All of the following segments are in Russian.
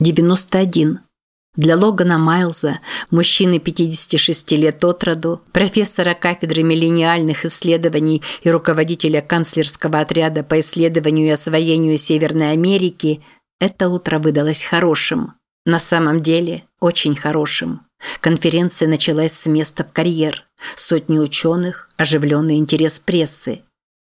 91. Для Логана Майлза, мужчины 56 лет от роду, профессора кафедры миллениальных исследований и руководителя канцлерского отряда по исследованию и освоению Северной Америки, это утро выдалось хорошим. На самом деле, очень хорошим. Конференция началась с места в карьер. Сотни ученых, оживленный интерес прессы.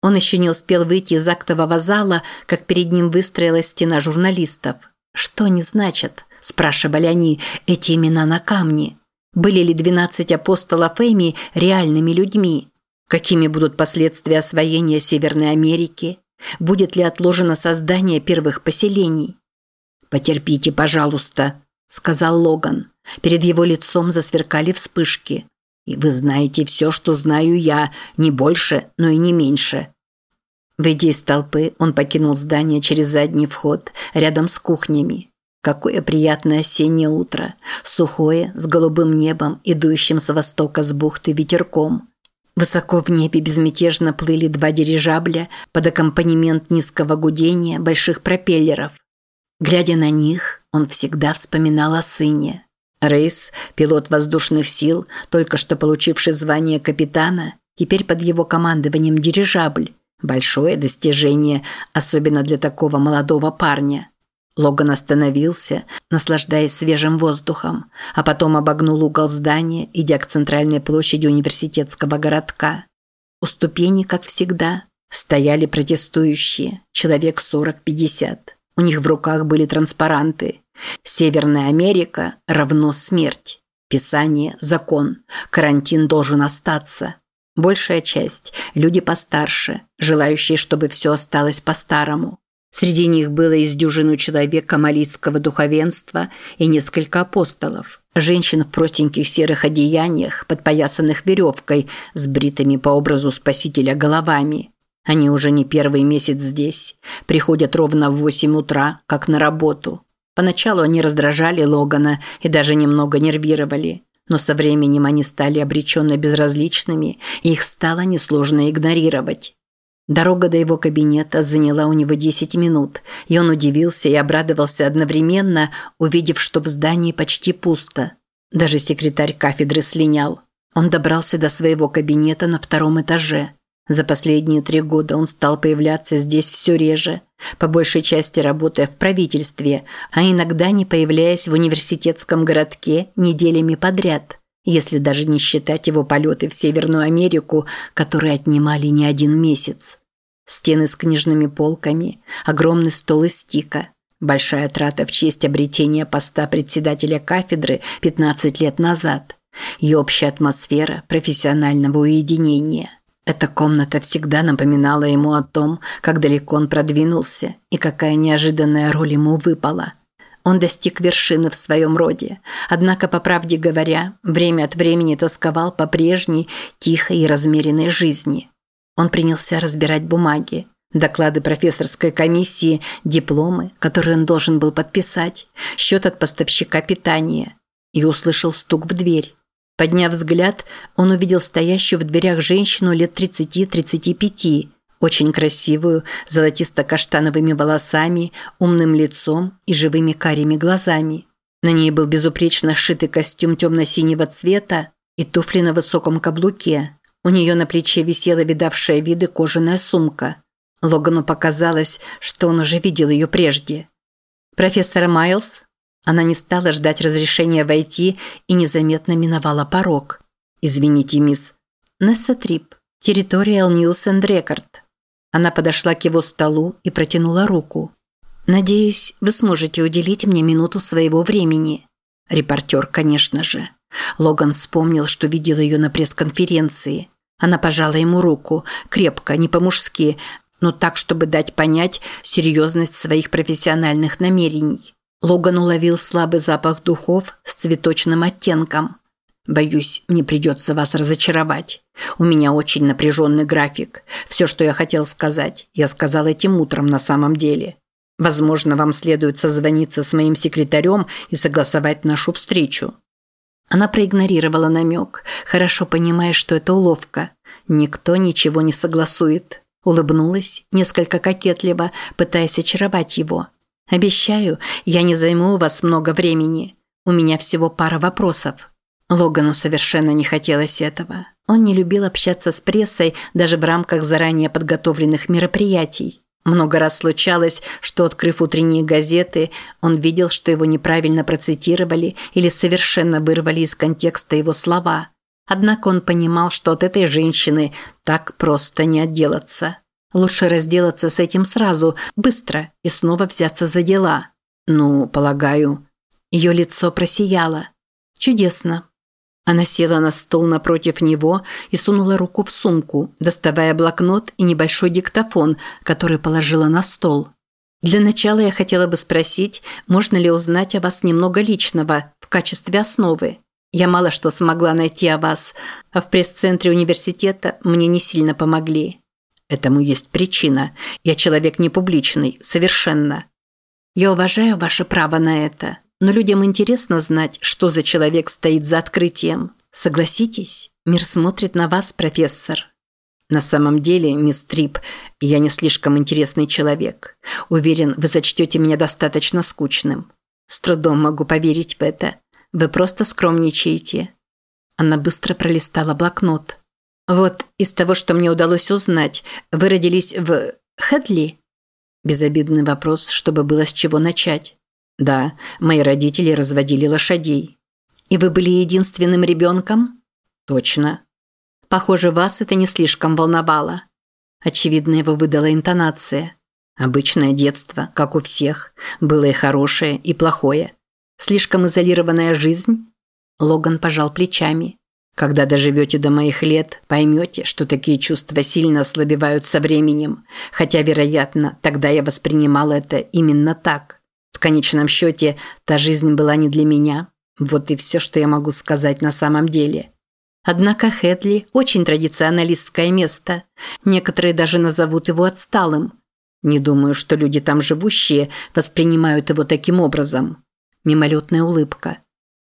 Он еще не успел выйти из актового зала, как перед ним выстроилась стена журналистов. Что они значат? Спрашивали они, эти имена на камне. Были ли двенадцать апостолов Эми реальными людьми? Какими будут последствия освоения Северной Америки? Будет ли отложено создание первых поселений? «Потерпите, пожалуйста», – сказал Логан. Перед его лицом засверкали вспышки. «И вы знаете все, что знаю я, не больше, но и не меньше. Выйдя из толпы, он покинул здание через задний вход, рядом с кухнями. Какое приятное осеннее утро, сухое, с голубым небом, идущим с востока с бухты ветерком. Высоко в небе безмятежно плыли два дирижабля под аккомпанемент низкого гудения больших пропеллеров. Глядя на них, он всегда вспоминал о сыне. Рейс, пилот воздушных сил, только что получивший звание капитана, теперь под его командованием дирижабль, Большое достижение, особенно для такого молодого парня. Логан остановился, наслаждаясь свежим воздухом, а потом обогнул угол здания, идя к центральной площади университетского городка. У ступени, как всегда, стояли протестующие, человек 40-50. У них в руках были транспаранты. «Северная Америка равно смерть». Писание – закон. Карантин должен остаться. Большая часть – люди постарше, желающие, чтобы все осталось по-старому. Среди них было из дюжину человек камалитского духовенства и несколько апостолов. Женщин в простеньких серых одеяниях, подпоясанных веревкой, с бритыми по образу спасителя головами. Они уже не первый месяц здесь. Приходят ровно в 8 утра, как на работу. Поначалу они раздражали Логана и даже немного нервировали но со временем они стали обреченно безразличными, и их стало несложно игнорировать. Дорога до его кабинета заняла у него 10 минут, и он удивился и обрадовался одновременно, увидев, что в здании почти пусто. Даже секретарь кафедры слинял. Он добрался до своего кабинета на втором этаже. За последние три года он стал появляться здесь все реже, по большей части работая в правительстве, а иногда не появляясь в университетском городке неделями подряд, если даже не считать его полеты в Северную Америку, которые отнимали не один месяц. Стены с книжными полками, огромный стол из стика, большая трата в честь обретения поста председателя кафедры 15 лет назад и общая атмосфера профессионального уединения – эта комната всегда напоминала ему о том, как далеко он продвинулся и какая неожиданная роль ему выпала. Он достиг вершины в своем роде, однако, по правде говоря, время от времени тосковал по прежней, тихой и размеренной жизни. Он принялся разбирать бумаги, доклады профессорской комиссии, дипломы, которые он должен был подписать, счет от поставщика питания, и услышал стук в дверь. Подняв взгляд, он увидел стоящую в дверях женщину лет 30-35, очень красивую, золотисто-каштановыми волосами, умным лицом и живыми карими глазами. На ней был безупречно сшитый костюм темно-синего цвета и туфли на высоком каблуке. У нее на плече висела видавшая виды кожаная сумка. Логану показалось, что он уже видел ее прежде. «Профессор Майлз?» Она не стала ждать разрешения войти и незаметно миновала порог. «Извините, мисс». «Несса Трип. Territorial News Record». Она подошла к его столу и протянула руку. «Надеюсь, вы сможете уделить мне минуту своего времени». Репортер, конечно же. Логан вспомнил, что видел ее на пресс-конференции. Она пожала ему руку, крепко, не по-мужски, но так, чтобы дать понять серьезность своих профессиональных намерений. Логан уловил слабый запах духов с цветочным оттенком. «Боюсь, мне придется вас разочаровать. У меня очень напряженный график. Все, что я хотел сказать, я сказал этим утром на самом деле. Возможно, вам следует созвониться с моим секретарем и согласовать нашу встречу». Она проигнорировала намек, хорошо понимая, что это уловка. Никто ничего не согласует. Улыбнулась, несколько кокетливо, пытаясь очаровать его – Обещаю, я не займу у вас много времени. У меня всего пара вопросов. Логану совершенно не хотелось этого. Он не любил общаться с прессой даже в рамках заранее подготовленных мероприятий. Много раз случалось, что, открыв утренние газеты, он видел, что его неправильно процитировали или совершенно вырвали из контекста его слова. Однако он понимал, что от этой женщины так просто не отделаться. Лучше разделаться с этим сразу, быстро, и снова взяться за дела. Ну, полагаю. Ее лицо просияло. Чудесно. Она села на стол напротив него и сунула руку в сумку, доставая блокнот и небольшой диктофон, который положила на стол. Для начала я хотела бы спросить, можно ли узнать о вас немного личного в качестве основы. Я мало что смогла найти о вас, а в пресс-центре университета мне не сильно помогли. Этому есть причина. Я человек не публичный, совершенно. Я уважаю ваше право на это. Но людям интересно знать, что за человек стоит за открытием. Согласитесь, мир смотрит на вас, профессор. На самом деле, мисс Трип, я не слишком интересный человек. Уверен, вы сочтете меня достаточно скучным. С трудом могу поверить в это. Вы просто скромничаете. Она быстро пролистала блокнот. Вот из того, что мне удалось узнать, вы родились в Хедли? Безобидный вопрос, чтобы было с чего начать. Да, мои родители разводили лошадей. И вы были единственным ребенком? Точно. Похоже, вас это не слишком волновало. Очевидно, его выдала интонация. Обычное детство, как у всех, было и хорошее, и плохое. Слишком изолированная жизнь? Логан пожал плечами. Когда доживете до моих лет, поймете, что такие чувства сильно ослабевают со временем, хотя, вероятно, тогда я воспринимал это именно так. В конечном счете, та жизнь была не для меня. Вот и все, что я могу сказать на самом деле. Однако Хедли – очень традиционалистское место. Некоторые даже назовут его отсталым. Не думаю, что люди там живущие воспринимают его таким образом. Мимолетная улыбка.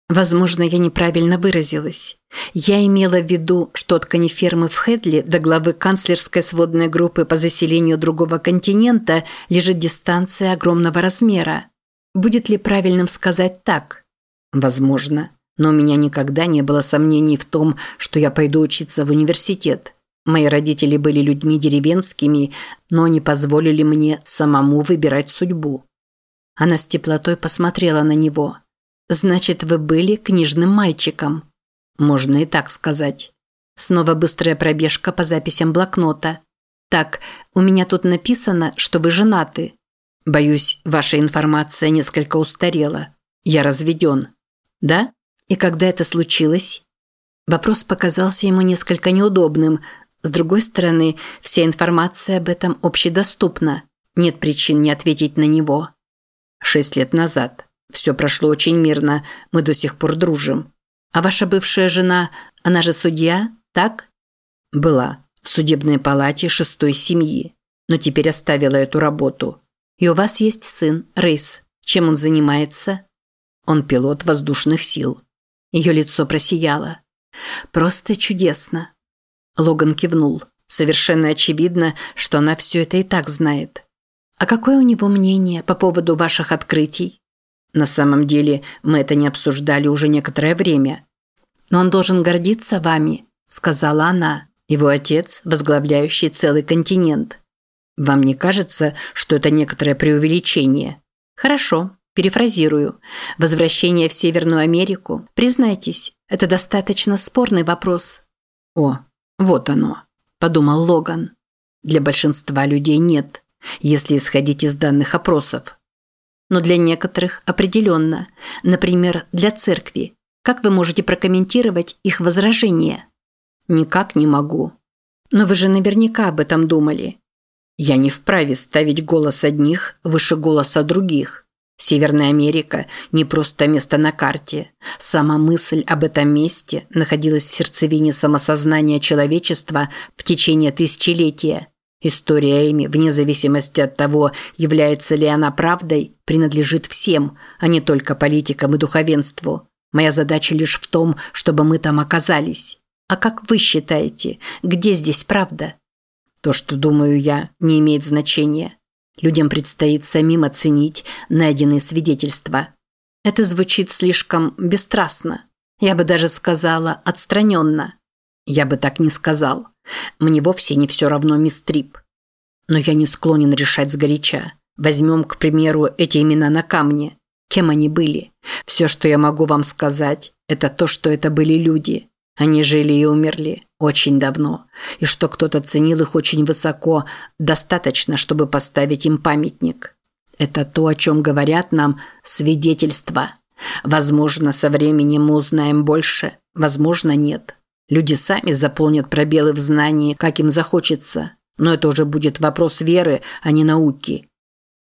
Возможно, я неправильно выразилась. Я имела в виду, что от конифермы в Хедли до главы канцлерской сводной группы по заселению другого континента лежит дистанция огромного размера. Будет ли правильным сказать так? Возможно. Но у меня никогда не было сомнений в том, что я пойду учиться в университет. Мои родители были людьми деревенскими, но они позволили мне самому выбирать судьбу. Она с теплотой посмотрела на него. «Значит, вы были книжным мальчиком?» «Можно и так сказать». Снова быстрая пробежка по записям блокнота. «Так, у меня тут написано, что вы женаты. Боюсь, ваша информация несколько устарела. Я разведен. Да? И когда это случилось? Вопрос показался ему несколько неудобным. С другой стороны, вся информация об этом общедоступна. Нет причин не ответить на него. Шесть лет назад. Все прошло очень мирно. Мы до сих пор дружим. А ваша бывшая жена, она же судья, так? Была. В судебной палате шестой семьи. Но теперь оставила эту работу. И у вас есть сын, Рейс. Чем он занимается? Он пилот воздушных сил. Ее лицо просияло. Просто чудесно. Логан кивнул. Совершенно очевидно, что она все это и так знает. А какое у него мнение по поводу ваших открытий? На самом деле, мы это не обсуждали уже некоторое время. Но он должен гордиться вами, сказала она. Его отец, возглавляющий целый континент. Вам не кажется, что это некоторое преувеличение? Хорошо, перефразирую. Возвращение в Северную Америку, признайтесь, это достаточно спорный вопрос. О, вот оно, подумал Логан. Для большинства людей нет, если исходить из данных опросов. Но для некоторых определенно, например, для церкви. Как вы можете прокомментировать их возражения? Никак не могу. Но вы же наверняка об этом думали. Я не вправе ставить голос одних выше голоса других. Северная Америка – не просто место на карте. Сама мысль об этом месте находилась в сердцевине самосознания человечества в течение тысячелетия. История Эми, вне зависимости от того, является ли она правдой, принадлежит всем, а не только политикам и духовенству. Моя задача лишь в том, чтобы мы там оказались. А как вы считаете, где здесь правда? То, что думаю я, не имеет значения. Людям предстоит самим оценить найденные свидетельства. Это звучит слишком бесстрастно. Я бы даже сказала отстраненно. Я бы так не сказал. Мне вовсе не все равно мисс Трип. Но я не склонен решать сгоряча. Возьмем, к примеру, эти имена на камне. Кем они были? Все, что я могу вам сказать, это то, что это были люди. Они жили и умерли очень давно, и что кто-то ценил их очень высоко, достаточно, чтобы поставить им памятник. Это то, о чем говорят нам свидетельства. Возможно, со временем мы узнаем больше, возможно, нет. Люди сами заполнят пробелы в знании, как им захочется. Но это уже будет вопрос веры, а не науки.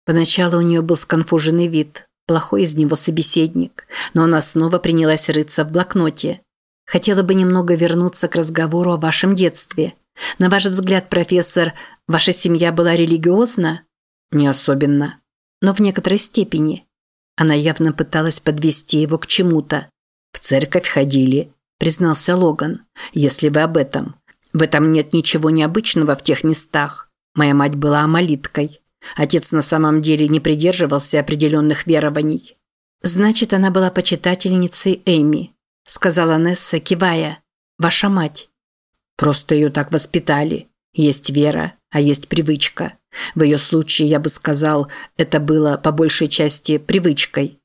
Поначалу у нее был сконфуженный вид, плохой из него собеседник, но она снова принялась рыться в блокноте. Хотела бы немного вернуться к разговору о вашем детстве. На ваш взгляд, профессор, ваша семья была религиозна? Не особенно, но в некоторой степени. Она явно пыталась подвести его к чему-то. В церковь ходили, признался Логан. Если вы об этом. В этом нет ничего необычного в тех местах. Моя мать была амалиткой. Отец на самом деле не придерживался определенных верований. Значит, она была почитательницей Эми, сказала Несса, кивая. Ваша мать. Просто ее так воспитали. Есть вера, а есть привычка. В ее случае, я бы сказал, это было по большей части привычкой.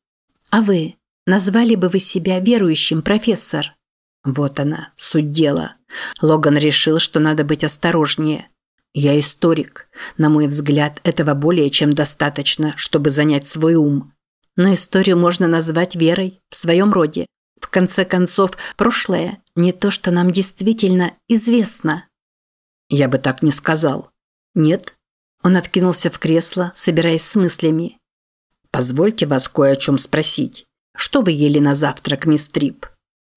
А вы? Назвали бы вы себя верующим, профессор? Вот она, суть дела. Логан решил, что надо быть осторожнее. Я историк. На мой взгляд, этого более чем достаточно, чтобы занять свой ум. Но историю можно назвать верой в своем роде. В конце концов, прошлое не то, что нам действительно известно. Я бы так не сказал. Нет? Он откинулся в кресло, собираясь с мыслями. Позвольте вас кое о чем спросить. Что вы ели на завтрак, мисс Трип?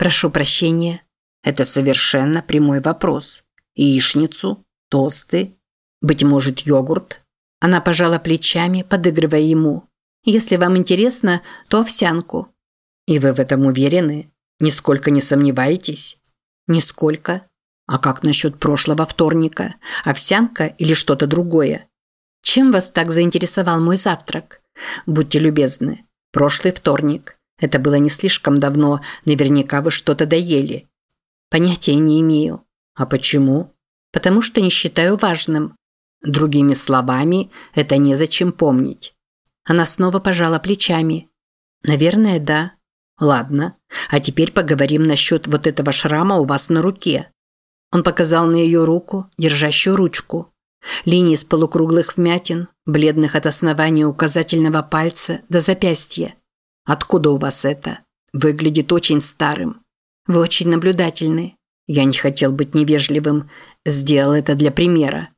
Прошу прощения. Это совершенно прямой вопрос. Яичницу? Тосты? Быть может, йогурт? Она пожала плечами, подыгрывая ему. Если вам интересно, то овсянку. И вы в этом уверены? Нисколько не сомневаетесь? Нисколько. А как насчет прошлого вторника? Овсянка или что-то другое? Чем вас так заинтересовал мой завтрак? Будьте любезны. Прошлый вторник. Это было не слишком давно, наверняка вы что-то доели. Понятия не имею. А почему? Потому что не считаю важным. Другими словами, это незачем помнить. Она снова пожала плечами. Наверное, да. Ладно. А теперь поговорим насчет вот этого шрама у вас на руке. Он показал на ее руку, держащую ручку. Линии с полукруглых вмятин, бледных от основания указательного пальца до запястья. Откуда у вас это? Выглядит очень старым. Вы очень наблюдательны. Я не хотел быть невежливым. Сделал это для примера.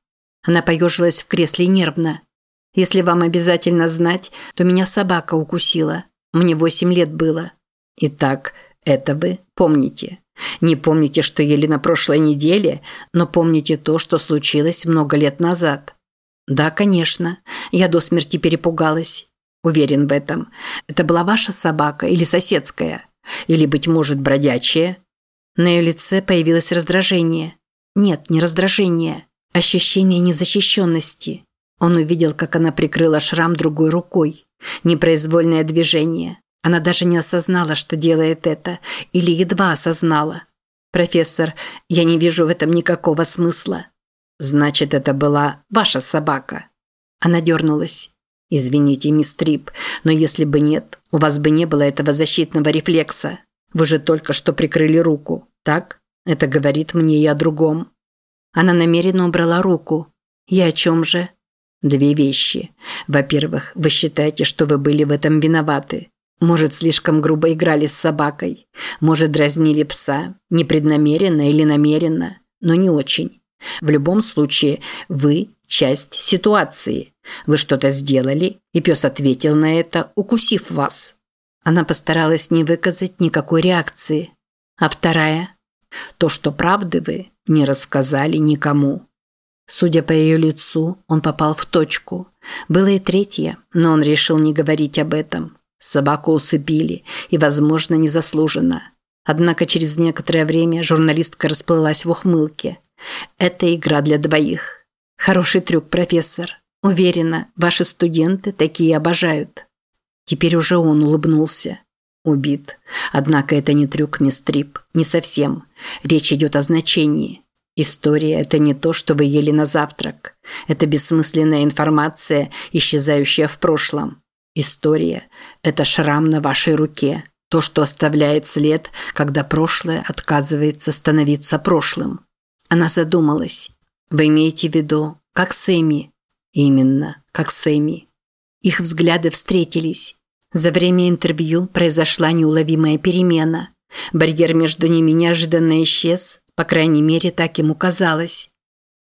Она поежилась в кресле нервно. Если вам обязательно знать, то меня собака укусила. Мне восемь лет было. Итак, это вы помните. Не помните, что ели на прошлой неделе, но помните то, что случилось много лет назад. Да, конечно. Я до смерти перепугалась. Уверен в этом. Это была ваша собака или соседская? Или, быть может, бродячая? На ее лице появилось раздражение. Нет, не раздражение. Ощущение незащищенности. Он увидел, как она прикрыла шрам другой рукой. Непроизвольное движение. Она даже не осознала, что делает это, или едва осознала. «Профессор, я не вижу в этом никакого смысла». «Значит, это была ваша собака». Она дернулась. «Извините, мисс Трип, но если бы нет, у вас бы не было этого защитного рефлекса. Вы же только что прикрыли руку, так? Это говорит мне и о другом». Она намеренно убрала руку. «И о чем же?» «Две вещи. Во-первых, вы считаете, что вы были в этом виноваты. Может, слишком грубо играли с собакой. Может, дразнили пса. Непреднамеренно или намеренно. Но не очень. В любом случае, вы – часть ситуации. Вы что-то сделали, и пес ответил на это, укусив вас. Она постаралась не выказать никакой реакции. А вторая – то, что правды вы не рассказали никому. Судя по ее лицу, он попал в точку. Было и третье, но он решил не говорить об этом. Собаку усыпили, и, возможно, незаслуженно. Однако через некоторое время журналистка расплылась в ухмылке. Это игра для двоих. Хороший трюк, профессор. Уверена, ваши студенты такие обожают. Теперь уже он улыбнулся. Убит. Однако это не трюк, мисс Трип. Не совсем. Речь идет о значении. История – это не то, что вы ели на завтрак. Это бессмысленная информация, исчезающая в прошлом. История – это шрам на вашей руке. То, что оставляет след, когда прошлое отказывается становиться прошлым. Она задумалась. Вы имеете в виду, как Сэмми? Именно, как Сэмми. Их взгляды встретились. За время интервью произошла неуловимая перемена. Барьер между ними неожиданно исчез, по крайней мере, так ему казалось.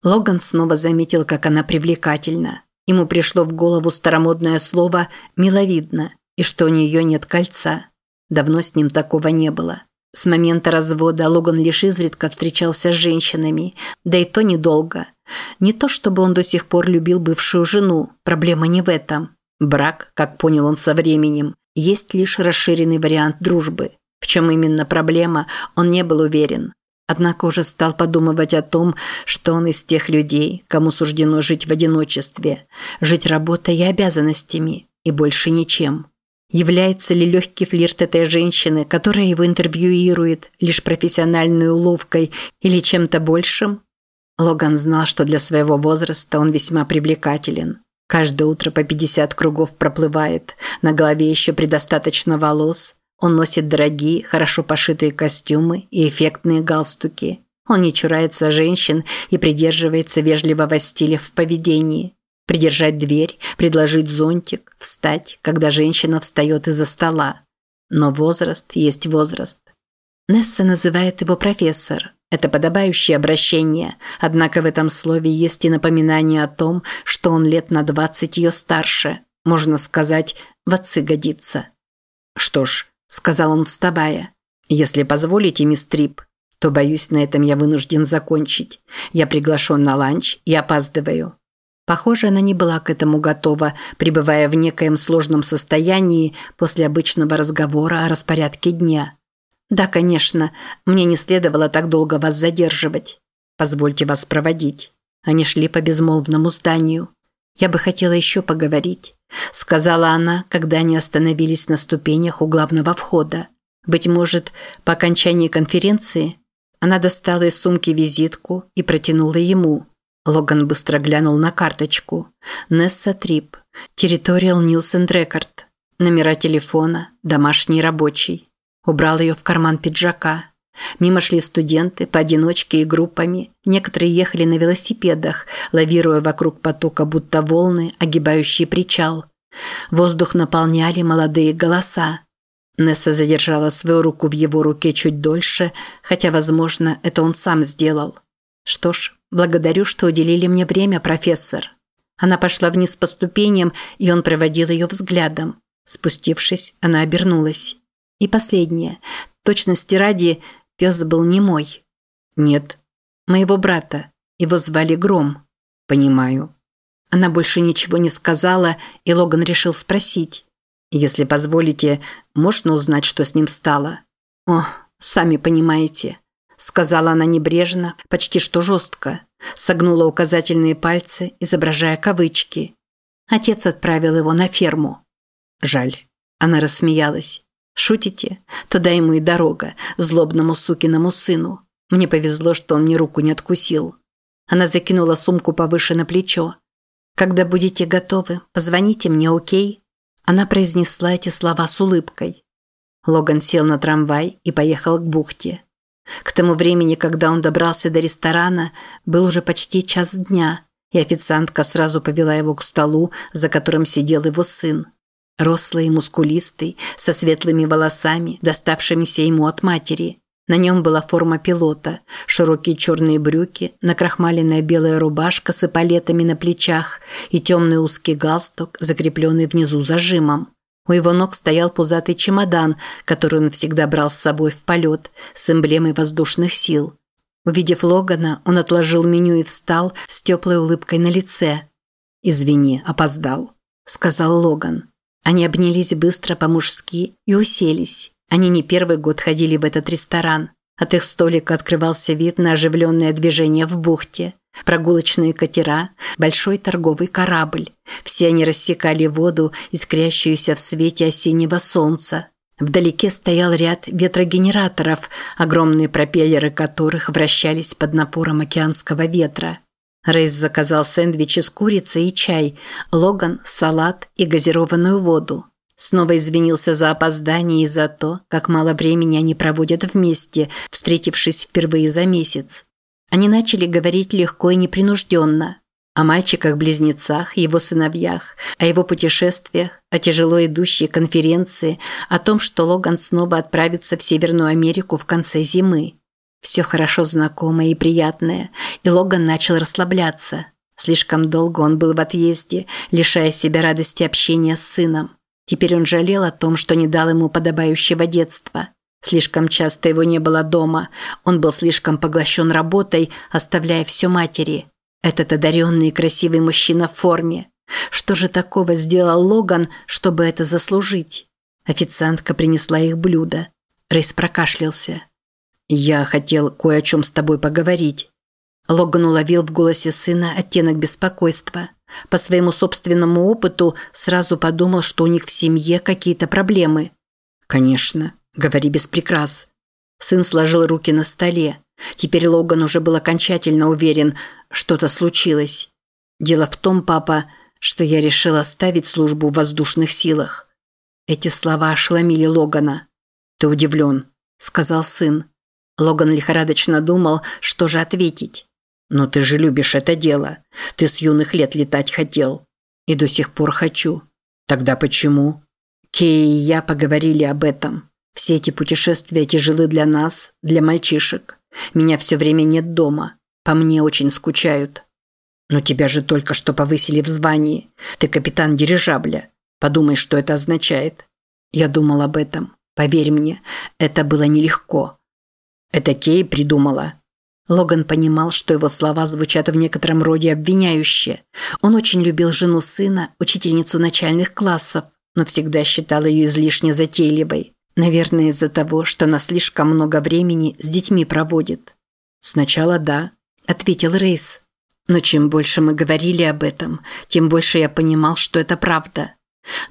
Логан снова заметил, как она привлекательна. Ему пришло в голову старомодное слово «миловидно» и что у нее нет кольца. Давно с ним такого не было. С момента развода Логан лишь изредка встречался с женщинами, да и то недолго. Не то чтобы он до сих пор любил бывшую жену, проблема не в этом. Брак, как понял он со временем, есть лишь расширенный вариант дружбы. В чем именно проблема, он не был уверен. Однако уже стал подумывать о том, что он из тех людей, кому суждено жить в одиночестве, жить работой и обязанностями, и больше ничем. Является ли легкий флирт этой женщины, которая его интервьюирует, лишь профессиональной уловкой или чем-то большим? Логан знал, что для своего возраста он весьма привлекателен. Каждое утро по 50 кругов проплывает, на голове еще предостаточно волос. Он носит дорогие, хорошо пошитые костюмы и эффектные галстуки. Он не чурается женщин и придерживается вежливого стиля в поведении. Придержать дверь, предложить зонтик, встать, когда женщина встает из-за стола. Но возраст есть возраст. Несса называет его профессор. Это подобающее обращение, однако в этом слове есть и напоминание о том, что он лет на двадцать ее старше. Можно сказать, в отцы годится. «Что ж», – сказал он, вставая, – «если позволите, мисс Трип, то, боюсь, на этом я вынужден закончить. Я приглашен на ланч и опаздываю». Похоже, она не была к этому готова, пребывая в некоем сложном состоянии после обычного разговора о распорядке дня. «Да, конечно. Мне не следовало так долго вас задерживать. Позвольте вас проводить». Они шли по безмолвному зданию. «Я бы хотела еще поговорить», – сказала она, когда они остановились на ступенях у главного входа. «Быть может, по окончании конференции?» Она достала из сумки визитку и протянула ему. Логан быстро глянул на карточку. «Несса Трип. Territorial News and Record. Номера телефона. Домашний рабочий». Убрал ее в карман пиджака. Мимо шли студенты, поодиночке и группами. Некоторые ехали на велосипедах, лавируя вокруг потока, будто волны, огибающие причал. Воздух наполняли молодые голоса. Несса задержала свою руку в его руке чуть дольше, хотя, возможно, это он сам сделал. «Что ж, благодарю, что уделили мне время, профессор». Она пошла вниз по ступеням, и он проводил ее взглядом. Спустившись, она обернулась. И последнее. Точности ради, пес был не мой. Нет. Моего брата. Его звали Гром. Понимаю. Она больше ничего не сказала, и Логан решил спросить. Если позволите, можно узнать, что с ним стало? О, сами понимаете. Сказала она небрежно, почти что жестко. Согнула указательные пальцы, изображая кавычки. Отец отправил его на ферму. Жаль. Она рассмеялась. Шутите? Туда ему и дорога, злобному сукиному сыну. Мне повезло, что он ни руку не откусил. Она закинула сумку повыше на плечо. «Когда будете готовы, позвоните мне, окей?» Она произнесла эти слова с улыбкой. Логан сел на трамвай и поехал к бухте. К тому времени, когда он добрался до ресторана, был уже почти час дня, и официантка сразу повела его к столу, за которым сидел его сын. Рослый мускулистый, со светлыми волосами, доставшимися ему от матери. На нем была форма пилота, широкие черные брюки, накрахмаленная белая рубашка с эполетами на плечах и темный узкий галстук, закрепленный внизу зажимом. У его ног стоял пузатый чемодан, который он всегда брал с собой в полет, с эмблемой воздушных сил. Увидев Логана, он отложил меню и встал с теплой улыбкой на лице. «Извини, опоздал», – сказал Логан. Они обнялись быстро по-мужски и уселись. Они не первый год ходили в этот ресторан. От их столика открывался вид на оживленное движение в бухте. прогулочные катера, большой торговый корабль. Все они рассекали воду, искрящуюся в свете осеннего солнца. Вдалеке стоял ряд ветрогенераторов, огромные пропеллеры которых вращались под напором океанского ветра. Рейс заказал сэндвичи с курицей и чай, Логан – салат и газированную воду. Снова извинился за опоздание и за то, как мало времени они проводят вместе, встретившись впервые за месяц. Они начали говорить легко и непринужденно. О мальчиках-близнецах, его сыновьях, о его путешествиях, о тяжело идущей конференции, о том, что Логан снова отправится в Северную Америку в конце зимы. Все хорошо знакомое и приятное, и Логан начал расслабляться. Слишком долго он был в отъезде, лишая себя радости общения с сыном. Теперь он жалел о том, что не дал ему подобающего детства. Слишком часто его не было дома, он был слишком поглощен работой, оставляя все матери. Этот одаренный и красивый мужчина в форме. Что же такого сделал Логан, чтобы это заслужить? Официантка принесла их блюдо. Рейс прокашлялся. «Я хотел кое о чем с тобой поговорить». Логан уловил в голосе сына оттенок беспокойства. По своему собственному опыту сразу подумал, что у них в семье какие-то проблемы. «Конечно, говори без прикрас». Сын сложил руки на столе. Теперь Логан уже был окончательно уверен, что-то случилось. Дело в том, папа, что я решил оставить службу в воздушных силах. Эти слова ошеломили Логана. «Ты удивлен», – сказал сын. Логан лихорадочно думал, что же ответить. «Но ты же любишь это дело. Ты с юных лет летать хотел. И до сих пор хочу. Тогда почему?» Кей и я поговорили об этом. Все эти путешествия тяжелы для нас, для мальчишек. Меня все время нет дома. По мне очень скучают. Но тебя же только что повысили в звании. Ты капитан дирижабля. Подумай, что это означает. Я думал об этом. Поверь мне, это было нелегко. Это Кей придумала. Логан понимал, что его слова звучат в некотором роде обвиняюще. Он очень любил жену сына, учительницу начальных классов, но всегда считал ее излишне затейливой. Наверное, из-за того, что она слишком много времени с детьми проводит. Сначала да, ответил Рейс. Но чем больше мы говорили об этом, тем больше я понимал, что это правда.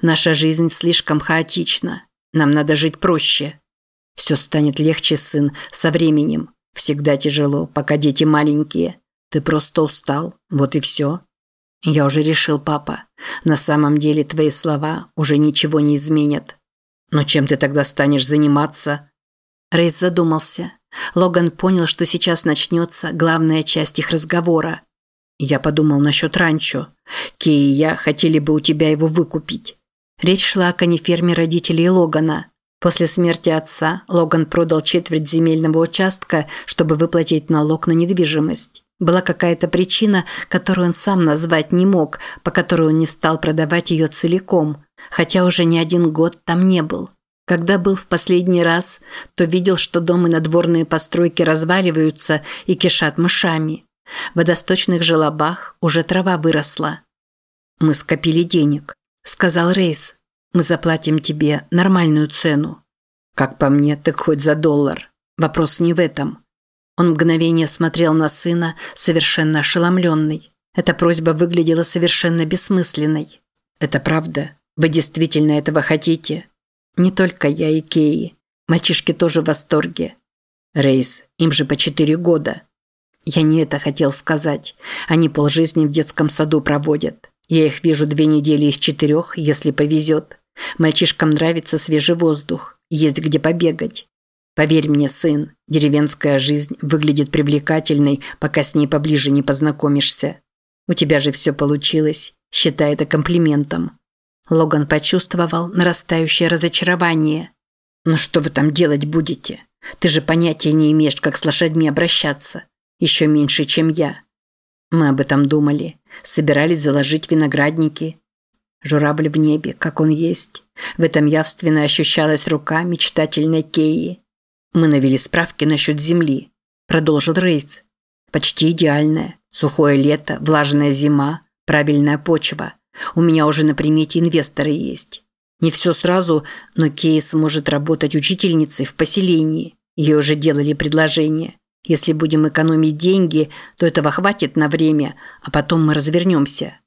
Наша жизнь слишком хаотична. Нам надо жить проще. Все станет легче, сын, со временем. Всегда тяжело, пока дети маленькие. Ты просто устал, вот и все. Я уже решил, папа. На самом деле твои слова уже ничего не изменят. Но чем ты тогда станешь заниматься? Рейс задумался. Логан понял, что сейчас начнется главная часть их разговора. Я подумал насчет ранчо. Кей и я хотели бы у тебя его выкупить. Речь шла о конеферме родителей Логана. После смерти отца Логан продал четверть земельного участка, чтобы выплатить налог на недвижимость. Была какая-то причина, которую он сам назвать не мог, по которой он не стал продавать ее целиком, хотя уже не один год там не был. Когда был в последний раз, то видел, что дом и надворные постройки разваливаются и кишат мышами. В водосточных желобах уже трава выросла. «Мы скопили денег», – сказал Рейс. Мы заплатим тебе нормальную цену. Как по мне, так хоть за доллар. Вопрос не в этом. Он мгновение смотрел на сына, совершенно ошеломленный. Эта просьба выглядела совершенно бессмысленной. Это правда? Вы действительно этого хотите? Не только я и Кеи. Мальчишки тоже в восторге. Рейс, им же по четыре года. Я не это хотел сказать. Они полжизни в детском саду проводят. Я их вижу две недели из четырех, если повезет. Мальчишкам нравится свежий воздух, есть где побегать. Поверь мне, сын, деревенская жизнь выглядит привлекательной, пока с ней поближе не познакомишься. У тебя же все получилось, считай это комплиментом. Логан почувствовал нарастающее разочарование. «Ну что вы там делать будете? Ты же понятия не имеешь, как с лошадьми обращаться. Еще меньше, чем я». Мы об этом думали. Собирались заложить виноградники, Журавль в небе, как он есть. В этом явственно ощущалась рука мечтательной Кеи. Мы навели справки насчет земли. Продолжил Рейс. Почти идеальная. Сухое лето, влажная зима, правильная почва. У меня уже на примете инвесторы есть. Не все сразу, но Кей сможет работать учительницей в поселении. Ей уже делали предложение. Если будем экономить деньги, то этого хватит на время, а потом мы развернемся.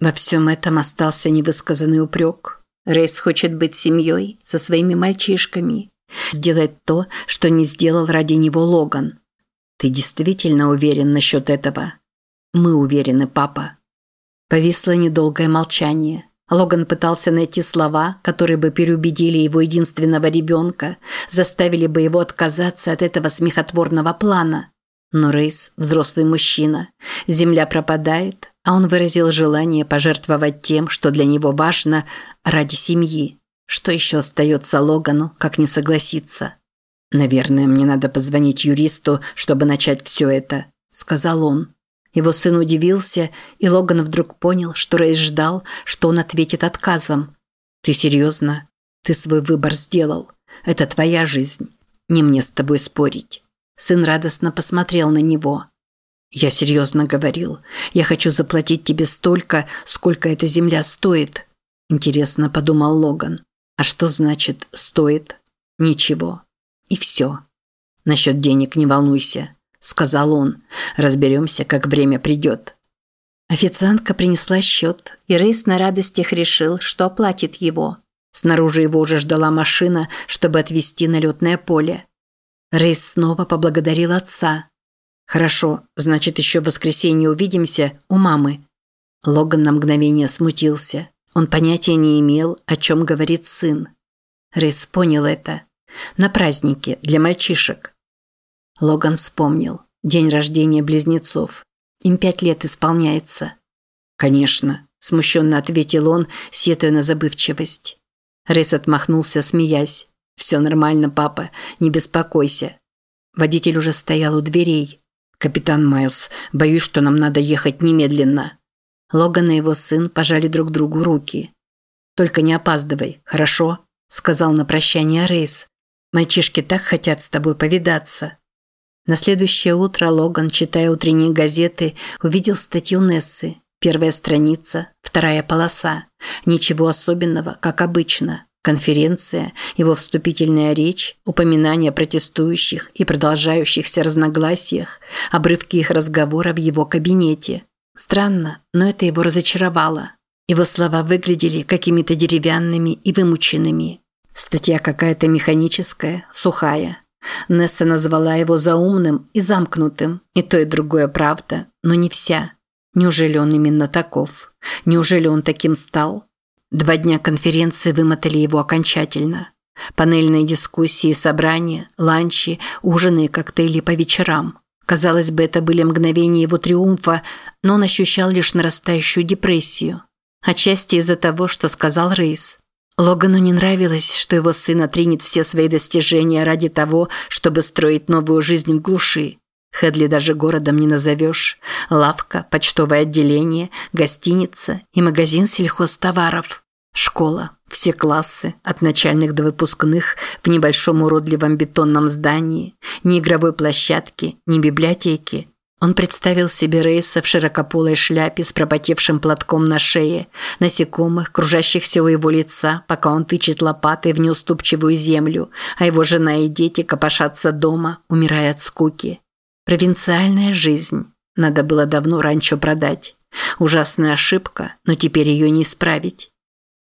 Во всем этом остался невысказанный упрек. Рейс хочет быть семьей со своими мальчишками. Сделать то, что не сделал ради него Логан. Ты действительно уверен насчет этого? Мы уверены, папа. Повисло недолгое молчание. Логан пытался найти слова, которые бы переубедили его единственного ребенка, заставили бы его отказаться от этого смехотворного плана. Но Рейс – взрослый мужчина. Земля пропадает, а он выразил желание пожертвовать тем, что для него важно, ради семьи. Что еще остается Логану, как не согласиться? «Наверное, мне надо позвонить юристу, чтобы начать все это», – сказал он. Его сын удивился, и Логан вдруг понял, что Рейс ждал, что он ответит отказом. «Ты серьезно? Ты свой выбор сделал. Это твоя жизнь. Не мне с тобой спорить». Сын радостно посмотрел на него. «Я серьезно говорил. Я хочу заплатить тебе столько, сколько эта земля стоит». Интересно, подумал Логан. «А что значит «стоит»?» «Ничего. И все. Насчет денег не волнуйся сказал он. Разберемся, как время придет. Официантка принесла счет, и Рейс на радостях решил, что оплатит его. Снаружи его уже ждала машина, чтобы отвезти на летное поле. Рейс снова поблагодарил отца. «Хорошо, значит, еще в воскресенье увидимся у мамы». Логан на мгновение смутился. Он понятия не имел, о чем говорит сын. Рейс понял это. На празднике для мальчишек. Логан вспомнил. День рождения близнецов. Им пять лет исполняется. «Конечно», – смущенно ответил он, сетуя на забывчивость. Рейс отмахнулся, смеясь. «Все нормально, папа, не беспокойся». Водитель уже стоял у дверей. «Капитан Майлз, боюсь, что нам надо ехать немедленно». Логан и его сын пожали друг другу руки. «Только не опаздывай, хорошо?» – сказал на прощание Рейс. «Мальчишки так хотят с тобой повидаться». На следующее утро Логан, читая утренние газеты, увидел статью Нессы. Первая страница, вторая полоса. Ничего особенного, как обычно. Конференция, его вступительная речь, упоминания протестующих и продолжающихся разногласиях, обрывки их разговора в его кабинете. Странно, но это его разочаровало. Его слова выглядели какими-то деревянными и вымученными. Статья какая-то механическая, сухая. Несса назвала его заумным и замкнутым. И то, и другое правда, но не вся. Неужели он именно таков? Неужели он таким стал? Два дня конференции вымотали его окончательно. Панельные дискуссии, собрания, ланчи, ужины и коктейли по вечерам. Казалось бы, это были мгновения его триумфа, но он ощущал лишь нарастающую депрессию. Отчасти из-за того, что сказал Рейс. Логану не нравилось, что его сын отринет все свои достижения ради того, чтобы строить новую жизнь в глуши. Хедли даже городом не назовешь. Лавка, почтовое отделение, гостиница и магазин сельхозтоваров. Школа, все классы, от начальных до выпускных, в небольшом уродливом бетонном здании. Ни игровой площадки, ни библиотеки. Он представил себе Рейса в широкополой шляпе с пропотевшим платком на шее, насекомых, кружащихся у его лица, пока он тычет лопатой в неуступчивую землю, а его жена и дети копошатся дома, умирая от скуки. Провинциальная жизнь. Надо было давно ранчо продать. Ужасная ошибка, но теперь ее не исправить.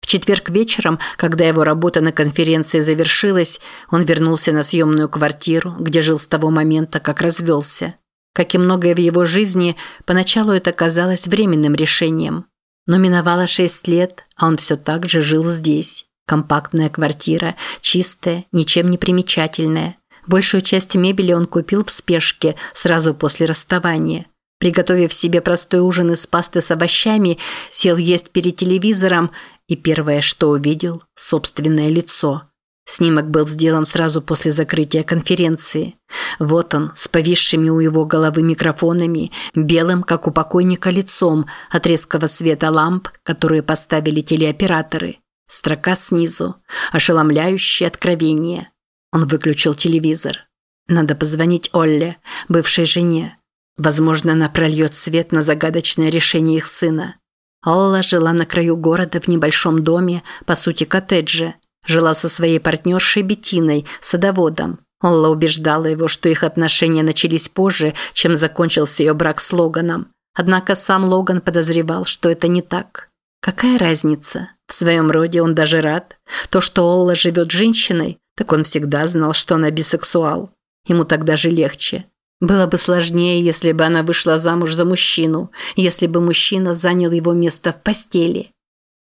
В четверг вечером, когда его работа на конференции завершилась, он вернулся на съемную квартиру, где жил с того момента, как развелся. Как и многое в его жизни, поначалу это казалось временным решением. Но миновало шесть лет, а он все так же жил здесь. Компактная квартира, чистая, ничем не примечательная. Большую часть мебели он купил в спешке сразу после расставания. Приготовив себе простой ужин из пасты с овощами, сел есть перед телевизором и первое, что увидел – собственное лицо – Снимок был сделан сразу после закрытия конференции. Вот он, с повисшими у его головы микрофонами, белым, как у покойника, лицом от резкого света ламп, которые поставили телеоператоры. Строка снизу. Ошеломляющее откровение. Он выключил телевизор. Надо позвонить Олле, бывшей жене. Возможно, она прольет свет на загадочное решение их сына. Олла жила на краю города в небольшом доме, по сути коттедже – Жила со своей партнершей Бетиной, садоводом. Олла убеждала его, что их отношения начались позже, чем закончился ее брак с Логаном. Однако сам Логан подозревал, что это не так. Какая разница? В своем роде он даже рад. То, что Олла живет женщиной, так он всегда знал, что она бисексуал. Ему так даже легче. Было бы сложнее, если бы она вышла замуж за мужчину, если бы мужчина занял его место в постели.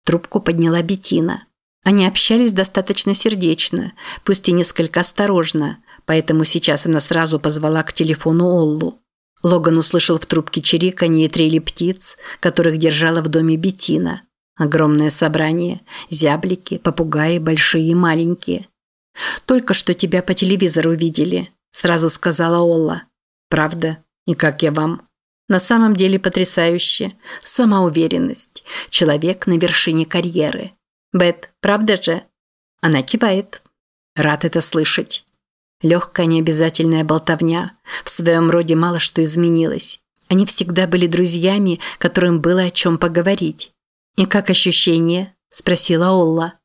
Трубку подняла Бетина. Они общались достаточно сердечно, пусть и несколько осторожно, поэтому сейчас она сразу позвала к телефону Оллу. Логан услышал в трубке чириканье и трели птиц, которых держала в доме Бетина. Огромное собрание, зяблики, попугаи, большие и маленькие. «Только что тебя по телевизору видели», – сразу сказала Олла. «Правда? И как я вам?» «На самом деле потрясающе. Самоуверенность. Человек на вершине карьеры. Бет, правда же?» Она кивает. «Рад это слышать». Легкая необязательная болтовня. В своем роде мало что изменилось. Они всегда были друзьями, которым было о чем поговорить. «И как ощущения?» – спросила Олла.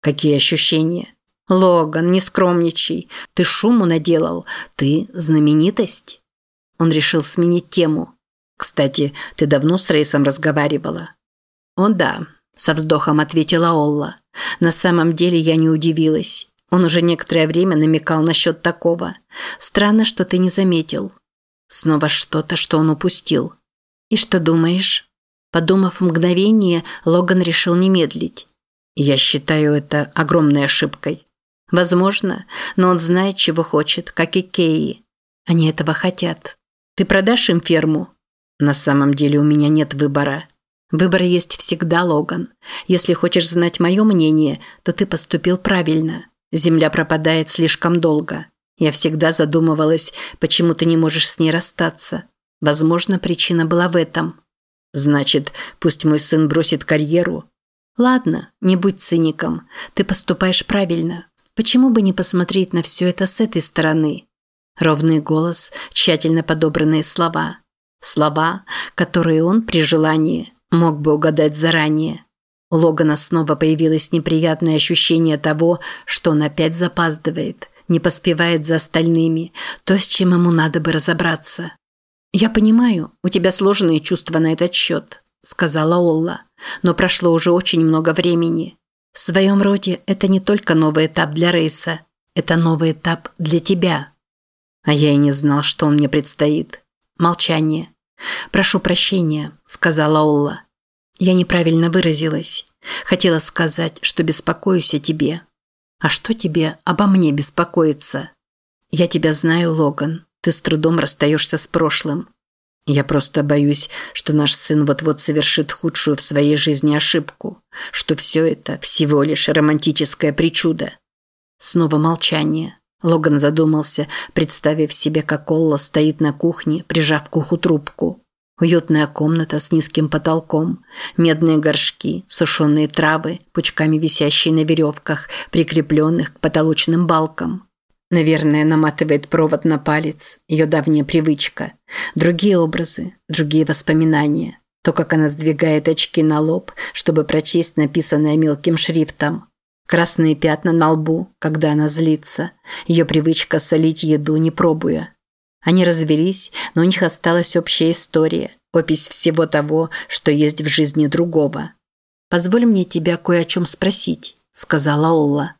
«Какие ощущения?» «Логан, не скромничай. Ты шуму наделал. Ты знаменитость?» Он решил сменить тему. «Кстати, ты давно с Рейсом разговаривала?» «О да», – со вздохом ответила Олла. «На самом деле я не удивилась. Он уже некоторое время намекал насчет такого. Странно, что ты не заметил. Снова что-то, что он упустил. И что думаешь?» Подумав мгновение, Логан решил не медлить. «Я считаю это огромной ошибкой. Возможно, но он знает, чего хочет, как и Кеи. Они этого хотят. Ты продашь им ферму? На самом деле у меня нет выбора. Выбор есть всегда, Логан. Если хочешь знать мое мнение, то ты поступил правильно. Земля пропадает слишком долго. Я всегда задумывалась, почему ты не можешь с ней расстаться. Возможно, причина была в этом. Значит, пусть мой сын бросит карьеру. Ладно, не будь циником. Ты поступаешь правильно. Почему бы не посмотреть на все это с этой стороны? Ровный голос, тщательно подобранные слова. Слова, которые он при желании мог бы угадать заранее. У Логана снова появилось неприятное ощущение того, что он опять запаздывает, не поспевает за остальными, то, с чем ему надо бы разобраться. «Я понимаю, у тебя сложные чувства на этот счет», – сказала Олла, – «но прошло уже очень много времени. В своем роде это не только новый этап для Рейса, это новый этап для тебя. А я и не знал, что он мне предстоит. Молчание. «Прошу прощения», – сказала Олла. Я неправильно выразилась. Хотела сказать, что беспокоюсь о тебе. А что тебе обо мне беспокоиться? Я тебя знаю, Логан. Ты с трудом расстаешься с прошлым. Я просто боюсь, что наш сын вот-вот совершит худшую в своей жизни ошибку, что все это всего лишь романтическое причудо. Снова молчание. Логан задумался, представив себе, как Олла стоит на кухне, прижав к уху трубку. Уютная комната с низким потолком, медные горшки, сушеные травы, пучками висящие на веревках, прикрепленных к потолочным балкам. Наверное, наматывает провод на палец, ее давняя привычка. Другие образы, другие воспоминания. То, как она сдвигает очки на лоб, чтобы прочесть написанное мелким шрифтом. Красные пятна на лбу, когда она злится. Ее привычка солить еду, не пробуя. Они развелись, но у них осталась общая история. Опись всего того, что есть в жизни другого. «Позволь мне тебя кое о чем спросить», – сказала Олла.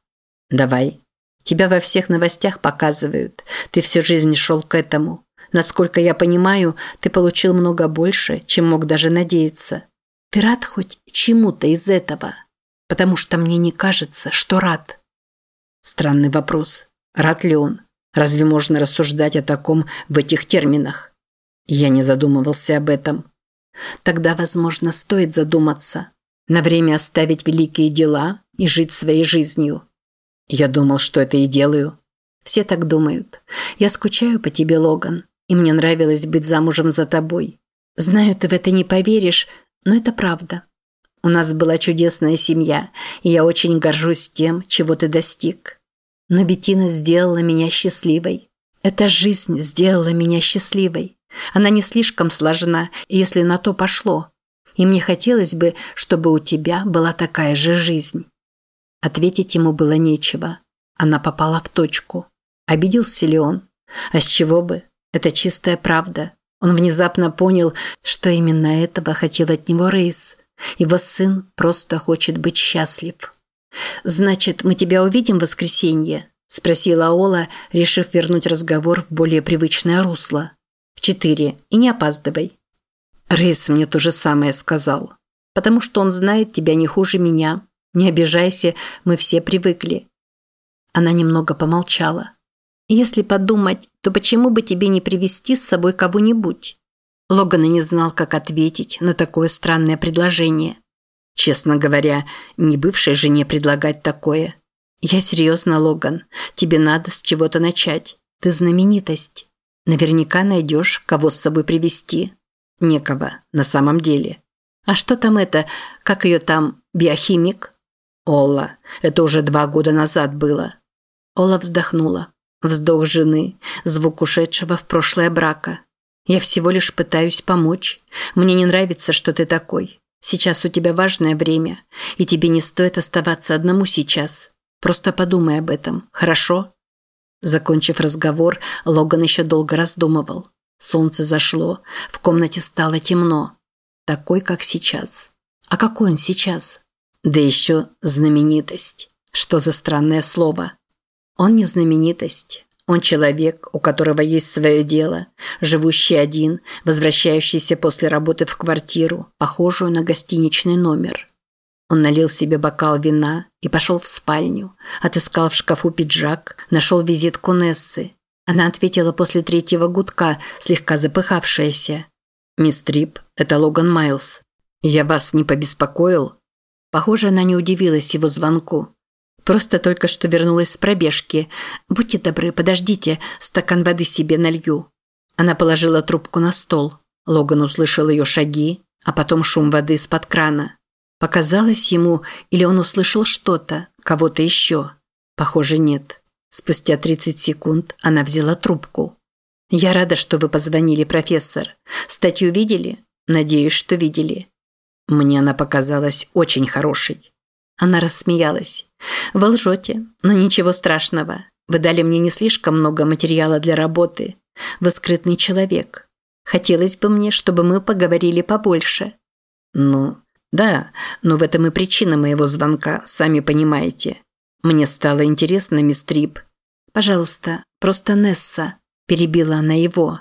«Давай», Тебя во всех новостях показывают. Ты всю жизнь шел к этому. Насколько я понимаю, ты получил много больше, чем мог даже надеяться. Ты рад хоть чему-то из этого? Потому что мне не кажется, что рад. Странный вопрос. Рад ли он? Разве можно рассуждать о таком в этих терминах? Я не задумывался об этом. Тогда, возможно, стоит задуматься. На время оставить великие дела и жить своей жизнью. Я думал, что это и делаю. Все так думают. Я скучаю по тебе, Логан, и мне нравилось быть замужем за тобой. Знаю, ты в это не поверишь, но это правда. У нас была чудесная семья, и я очень горжусь тем, чего ты достиг. Но Бетина сделала меня счастливой. Эта жизнь сделала меня счастливой. Она не слишком сложна, если на то пошло. И мне хотелось бы, чтобы у тебя была такая же жизнь. Ответить ему было нечего. Она попала в точку. Обиделся ли он? А с чего бы? Это чистая правда. Он внезапно понял, что именно этого хотел от него Рейс. Его сын просто хочет быть счастлив. «Значит, мы тебя увидим в воскресенье?» – спросила Ола, решив вернуть разговор в более привычное русло. «В четыре. И не опаздывай». Рейс мне то же самое сказал. «Потому что он знает тебя не хуже меня. Не обижайся, мы все привыкли». Она немного помолчала. «Если подумать, то почему бы тебе не привести с собой кого-нибудь?» Логан и не знал, как ответить на такое странное предложение. Честно говоря, не бывшей жене предлагать такое. Я серьезно, Логан. Тебе надо с чего-то начать. Ты знаменитость. Наверняка найдешь, кого с собой привести. Некого, на самом деле. А что там это, как ее там, биохимик? Олла, это уже два года назад было. Ола вздохнула. Вздох жены, звук ушедшего в прошлое брака. Я всего лишь пытаюсь помочь. Мне не нравится, что ты такой. Сейчас у тебя важное время, и тебе не стоит оставаться одному сейчас. Просто подумай об этом, хорошо?» Закончив разговор, Логан еще долго раздумывал. Солнце зашло, в комнате стало темно. Такой, как сейчас. А какой он сейчас? Да еще знаменитость. Что за странное слово? Он не знаменитость. Он человек, у которого есть свое дело, живущий один, возвращающийся после работы в квартиру, похожую на гостиничный номер. Он налил себе бокал вина и пошел в спальню, отыскал в шкафу пиджак, нашел визитку Нессы. Она ответила после третьего гудка, слегка запыхавшаяся. «Мисс Трип, это Логан Майлз. Я вас не побеспокоил?» Похоже, она не удивилась его звонку. Просто только что вернулась с пробежки. Будьте добры, подождите, стакан воды себе налью». Она положила трубку на стол. Логан услышал ее шаги, а потом шум воды из-под крана. Показалось ему, или он услышал что-то, кого-то еще. Похоже, нет. Спустя 30 секунд она взяла трубку. «Я рада, что вы позвонили, профессор. Статью видели? Надеюсь, что видели». Мне она показалась очень хорошей. Она рассмеялась. «Вы лжете, но ничего страшного. Вы дали мне не слишком много материала для работы. Вы скрытный человек. Хотелось бы мне, чтобы мы поговорили побольше». «Ну, да, но в этом и причина моего звонка, сами понимаете. Мне стало интересно, мисс Трип. Пожалуйста, просто Несса», – перебила она его.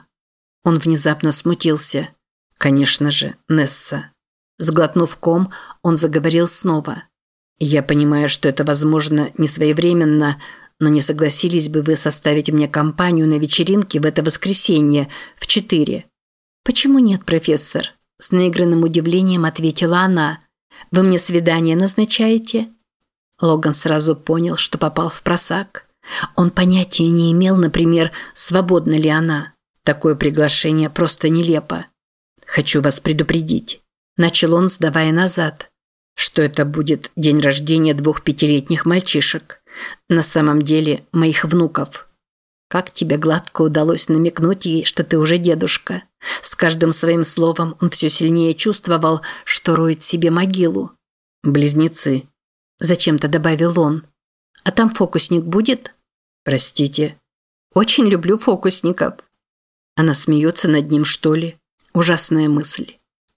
Он внезапно смутился. «Конечно же, Несса». Сглотнув ком, он заговорил снова – я понимаю, что это, возможно, не своевременно, но не согласились бы вы составить мне компанию на вечеринке в это воскресенье в четыре? Почему нет, профессор? С наигранным удивлением ответила она. Вы мне свидание назначаете? Логан сразу понял, что попал в просак. Он понятия не имел, например, свободна ли она. Такое приглашение просто нелепо. Хочу вас предупредить. Начал он, сдавая назад что это будет день рождения двух пятилетних мальчишек. На самом деле моих внуков. Как тебе гладко удалось намекнуть ей, что ты уже дедушка. С каждым своим словом он все сильнее чувствовал, что роет себе могилу. Близнецы. Зачем-то добавил он. А там фокусник будет? Простите. Очень люблю фокусников. Она смеется над ним, что ли? Ужасная мысль.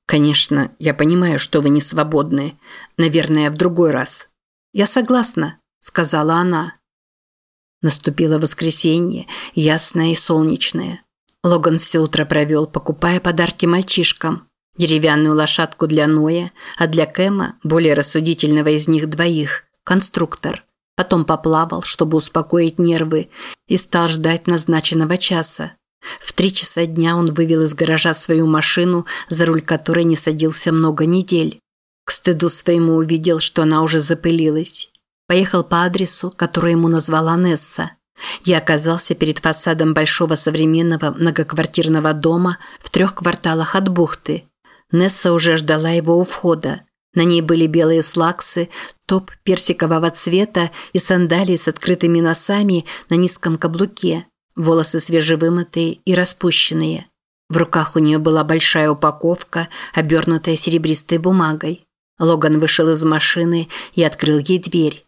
Конечно, я понимаю, что вы не свободны. Наверное, в другой раз. Я согласна, сказала она. Наступило воскресенье, ясное и солнечное. Логан все утро провел, покупая подарки мальчишкам. Деревянную лошадку для Ноя, а для Кэма, более рассудительного из них двоих, конструктор. Потом поплавал, чтобы успокоить нервы, и стал ждать назначенного часа. В три часа дня он вывел из гаража свою машину, за руль которой не садился много недель. К стыду своему увидел, что она уже запылилась. Поехал по адресу, который ему назвала Несса. Я оказался перед фасадом большого современного многоквартирного дома в трех кварталах от бухты. Несса уже ждала его у входа. На ней были белые слаксы, топ персикового цвета и сандалии с открытыми носами на низком каблуке. Волосы свежевымытые и распущенные. В руках у нее была большая упаковка, обернутая серебристой бумагой. Логан вышел из машины и открыл ей дверь.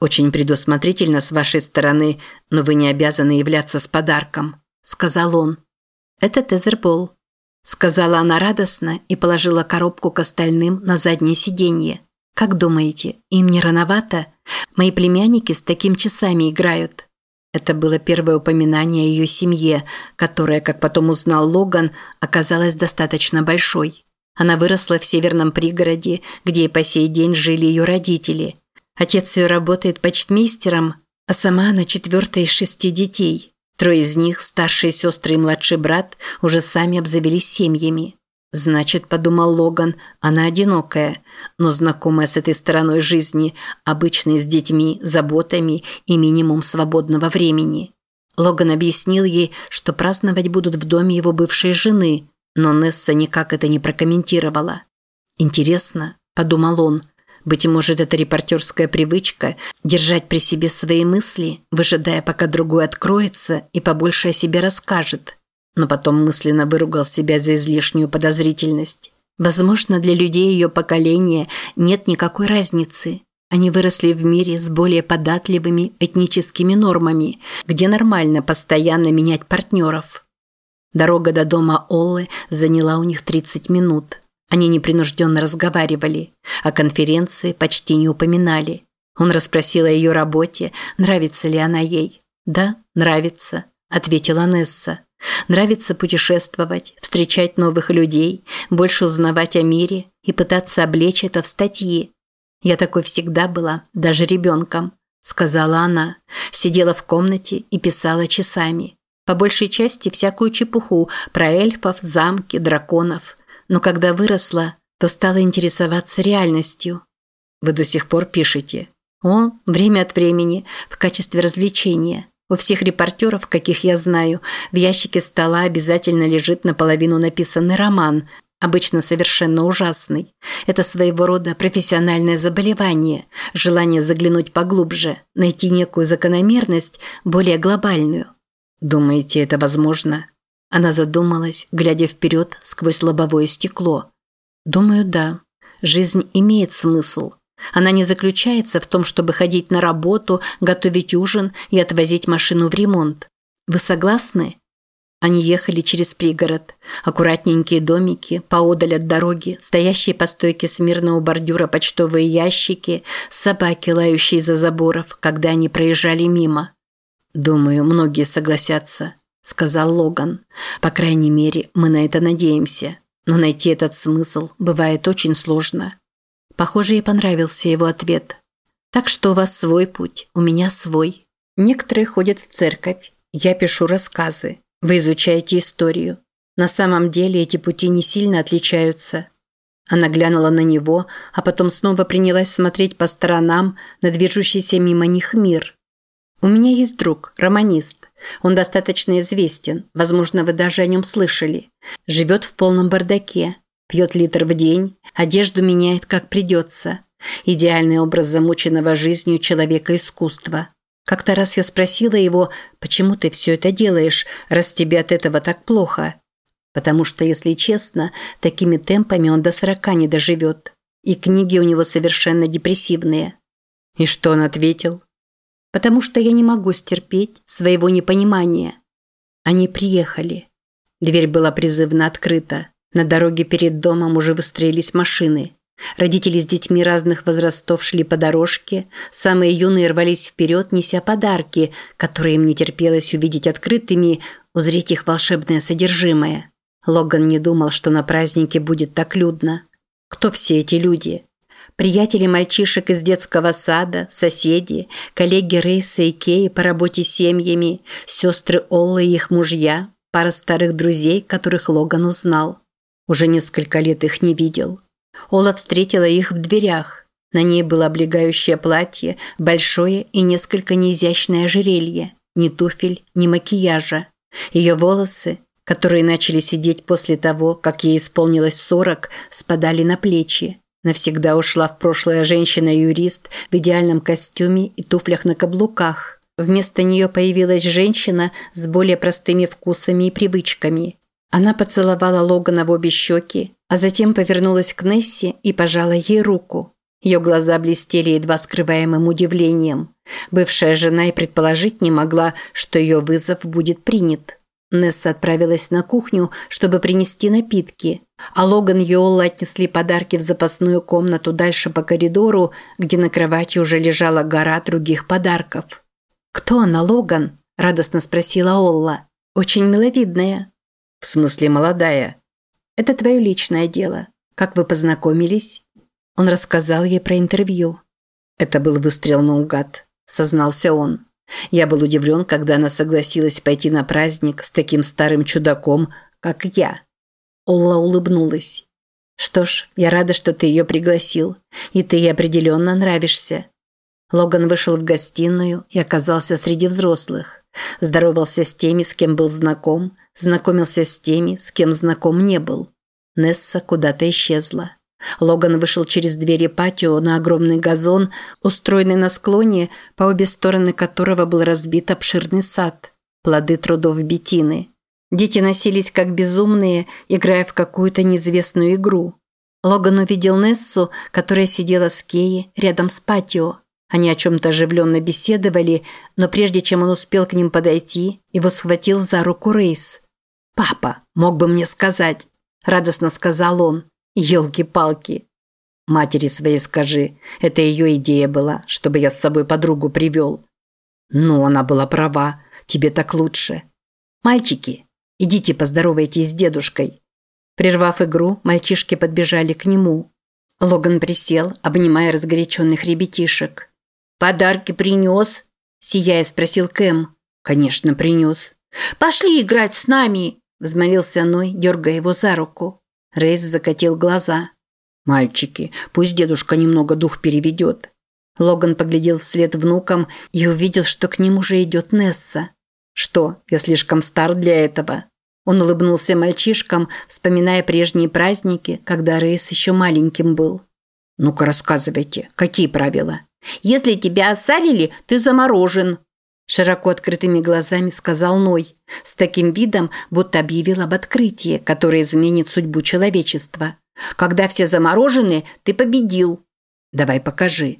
«Очень предусмотрительно с вашей стороны, но вы не обязаны являться с подарком», – сказал он. «Это Тезербол», – сказала она радостно и положила коробку к остальным на заднее сиденье. «Как думаете, им не рановато? Мои племянники с таким часами играют». Это было первое упоминание о ее семье, которая, как потом узнал Логан, оказалась достаточно большой. Она выросла в северном пригороде, где и по сей день жили ее родители – Отец ее работает почтмейстером, а сама она четвертая из шести детей. Трое из них, старшие сестры и младший брат, уже сами обзавелись семьями. Значит, подумал Логан, она одинокая, но знакомая с этой стороной жизни, обычной с детьми, заботами и минимум свободного времени. Логан объяснил ей, что праздновать будут в доме его бывшей жены, но Несса никак это не прокомментировала. «Интересно», – подумал он, быть может, это репортерская привычка держать при себе свои мысли, выжидая, пока другой откроется и побольше о себе расскажет. Но потом мысленно выругал себя за излишнюю подозрительность. Возможно, для людей ее поколения нет никакой разницы. Они выросли в мире с более податливыми этническими нормами, где нормально постоянно менять партнеров. Дорога до дома Оллы заняла у них 30 минут. Они непринужденно разговаривали, а конференции почти не упоминали. Он расспросил о ее работе, нравится ли она ей. «Да, нравится», – ответила Несса. «Нравится путешествовать, встречать новых людей, больше узнавать о мире и пытаться облечь это в статьи. Я такой всегда была, даже ребенком», – сказала она. Сидела в комнате и писала часами. По большей части всякую чепуху про эльфов, замки, драконов – но когда выросла, то стала интересоваться реальностью. Вы до сих пор пишете? О, время от времени, в качестве развлечения. У всех репортеров, каких я знаю, в ящике стола обязательно лежит наполовину написанный роман, обычно совершенно ужасный. Это своего рода профессиональное заболевание, желание заглянуть поглубже, найти некую закономерность, более глобальную. Думаете, это возможно? Она задумалась, глядя вперед сквозь лобовое стекло. Думаю, да. Жизнь имеет смысл. Она не заключается в том, чтобы ходить на работу, готовить ужин и отвозить машину в ремонт. Вы согласны? Они ехали через пригород. Аккуратненькие домики, поодаль от дороги, стоящие по стойке смирно у бордюра почтовые ящики, собаки, лающие за заборов, когда они проезжали мимо. Думаю, многие согласятся. – сказал Логан. «По крайней мере, мы на это надеемся. Но найти этот смысл бывает очень сложно». Похоже, ей понравился его ответ. «Так что у вас свой путь, у меня свой. Некоторые ходят в церковь. Я пишу рассказы. Вы изучаете историю. На самом деле эти пути не сильно отличаются». Она глянула на него, а потом снова принялась смотреть по сторонам на движущийся мимо них мир. «У меня есть друг, романист. Он достаточно известен, возможно, вы даже о нем слышали. Живет в полном бардаке, пьет литр в день, одежду меняет как придется. Идеальный образ замученного жизнью человека искусства. Как-то раз я спросила его, почему ты все это делаешь, раз тебе от этого так плохо? Потому что, если честно, такими темпами он до сорока не доживет. И книги у него совершенно депрессивные. И что он ответил? потому что я не могу стерпеть своего непонимания. Они приехали. Дверь была призывно открыта. На дороге перед домом уже выстроились машины. Родители с детьми разных возрастов шли по дорожке, самые юные рвались вперед, неся подарки, которые им не терпелось увидеть открытыми, узреть их волшебное содержимое. Логан не думал, что на празднике будет так людно. Кто все эти люди? приятели мальчишек из детского сада, соседи, коллеги Рейса и Кеи по работе с семьями, сестры Оллы и их мужья, пара старых друзей, которых Логан узнал. Уже несколько лет их не видел. Ола встретила их в дверях. На ней было облегающее платье, большое и несколько неизящное ожерелье, ни туфель, ни макияжа. Ее волосы, которые начали сидеть после того, как ей исполнилось сорок, спадали на плечи. Навсегда ушла в прошлое женщина-юрист в идеальном костюме и туфлях на каблуках. Вместо нее появилась женщина с более простыми вкусами и привычками. Она поцеловала Логана в обе щеки, а затем повернулась к Несси и пожала ей руку. Ее глаза блестели едва скрываемым удивлением. Бывшая жена и предположить не могла, что ее вызов будет принят. Несса отправилась на кухню, чтобы принести напитки, а Логан и Йолла отнесли подарки в запасную комнату дальше по коридору, где на кровати уже лежала гора других подарков. «Кто она, Логан?» – радостно спросила Олла. «Очень миловидная». «В смысле молодая?» «Это твое личное дело. Как вы познакомились?» Он рассказал ей про интервью. «Это был выстрел наугад», – сознался он. Я был удивлен, когда она согласилась пойти на праздник с таким старым чудаком, как я. Олла улыбнулась. «Что ж, я рада, что ты ее пригласил, и ты ей определенно нравишься». Логан вышел в гостиную и оказался среди взрослых. Здоровался с теми, с кем был знаком, знакомился с теми, с кем знаком не был. Несса куда-то исчезла. Логан вышел через двери патио на огромный газон, устроенный на склоне, по обе стороны которого был разбит обширный сад. Плоды трудов Бетины. Дети носились как безумные, играя в какую-то неизвестную игру. Логан увидел Нессу, которая сидела с Кеей рядом с патио. Они о чем-то оживленно беседовали, но прежде чем он успел к ним подойти, его схватил за руку Рейс. «Папа, мог бы мне сказать?» – радостно сказал он. Елки-палки. Матери своей скажи, это ее идея была, чтобы я с собой подругу привел. Ну, она была права, тебе так лучше. Мальчики, идите поздоровайтесь с дедушкой. Прервав игру, мальчишки подбежали к нему. Логан присел, обнимая разгоряченных ребятишек. «Подарки принес?» – сияя спросил Кэм. «Конечно, принес». «Пошли играть с нами!» – взмолился Ной, дергая его за руку. Рейс закатил глаза. «Мальчики, пусть дедушка немного дух переведет». Логан поглядел вслед внукам и увидел, что к ним уже идет Несса. «Что, я слишком стар для этого?» Он улыбнулся мальчишкам, вспоминая прежние праздники, когда Рейс еще маленьким был. «Ну-ка рассказывайте, какие правила?» «Если тебя осалили, ты заморожен», Широко открытыми глазами сказал Ной, с таким видом, будто объявил об открытии, которое изменит судьбу человечества. «Когда все заморожены, ты победил». «Давай покажи».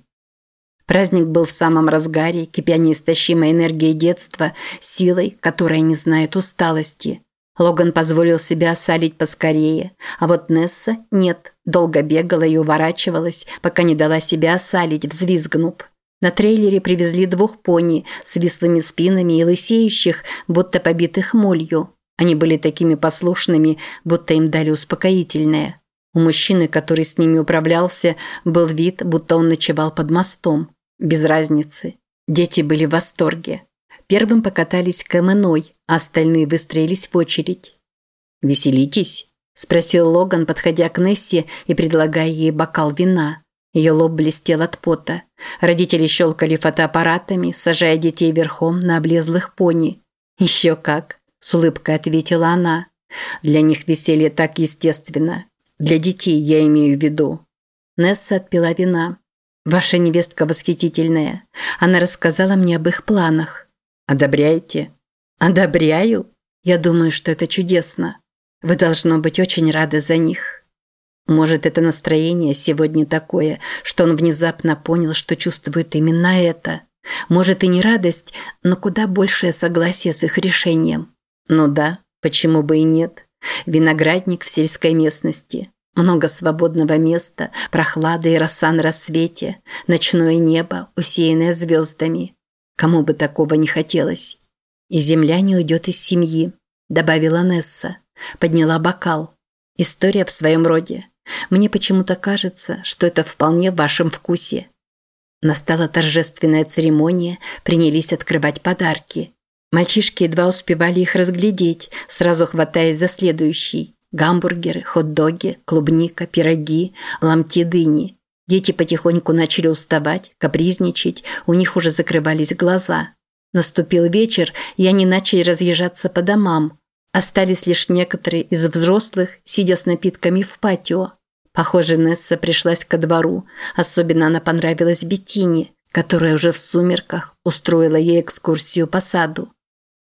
Праздник был в самом разгаре, кипя неистощимой энергией детства, силой, которая не знает усталости. Логан позволил себе осалить поскорее, а вот Несса нет, долго бегала и уворачивалась, пока не дала себя осалить, взвизгнув. На трейлере привезли двух пони с вислыми спинами и лысеющих, будто побитых молью. Они были такими послушными, будто им дали успокоительное. У мужчины, который с ними управлялся, был вид, будто он ночевал под мостом. Без разницы. Дети были в восторге. Первым покатались Кэм и а остальные выстроились в очередь. «Веселитесь?» – спросил Логан, подходя к Нессе и предлагая ей бокал вина. Ее лоб блестел от пота. Родители щелкали фотоаппаратами, сажая детей верхом на облезлых пони. «Еще как!» – с улыбкой ответила она. «Для них веселье так естественно. Для детей я имею в виду». Несса отпила вина. «Ваша невестка восхитительная. Она рассказала мне об их планах. Одобряете?» «Одобряю. Я думаю, что это чудесно. Вы должно быть очень рады за них». Может, это настроение сегодня такое, что он внезапно понял, что чувствует именно это. Может, и не радость, но куда большее согласие с их решением. Ну да, почему бы и нет. Виноградник в сельской местности. Много свободного места, прохлада и роса на рассвете, ночное небо, усеянное звездами. Кому бы такого не хотелось. И земля не уйдет из семьи, добавила Несса. Подняла бокал. История в своем роде. Мне почему-то кажется, что это вполне в вашем вкусе. Настала торжественная церемония, принялись открывать подарки. Мальчишки едва успевали их разглядеть, сразу хватаясь за следующий. Гамбургеры, хот-доги, клубника, пироги, ломти дыни. Дети потихоньку начали уставать, капризничать, у них уже закрывались глаза. Наступил вечер, и они начали разъезжаться по домам, Остались лишь некоторые из взрослых, сидя с напитками в патио. Похоже, Несса пришлась ко двору. Особенно она понравилась Беттине, которая уже в сумерках устроила ей экскурсию по саду.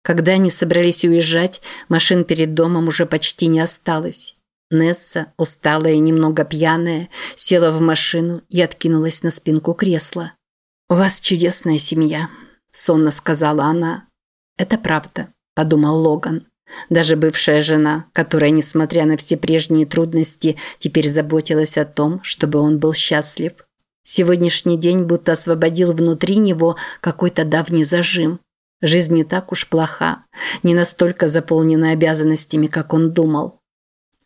Когда они собрались уезжать, машин перед домом уже почти не осталось. Несса, усталая и немного пьяная, села в машину и откинулась на спинку кресла. «У вас чудесная семья», – сонно сказала она. «Это правда», – подумал Логан. Даже бывшая жена, которая, несмотря на все прежние трудности, теперь заботилась о том, чтобы он был счастлив. Сегодняшний день будто освободил внутри него какой-то давний зажим. Жизнь не так уж плоха, не настолько заполнена обязанностями, как он думал.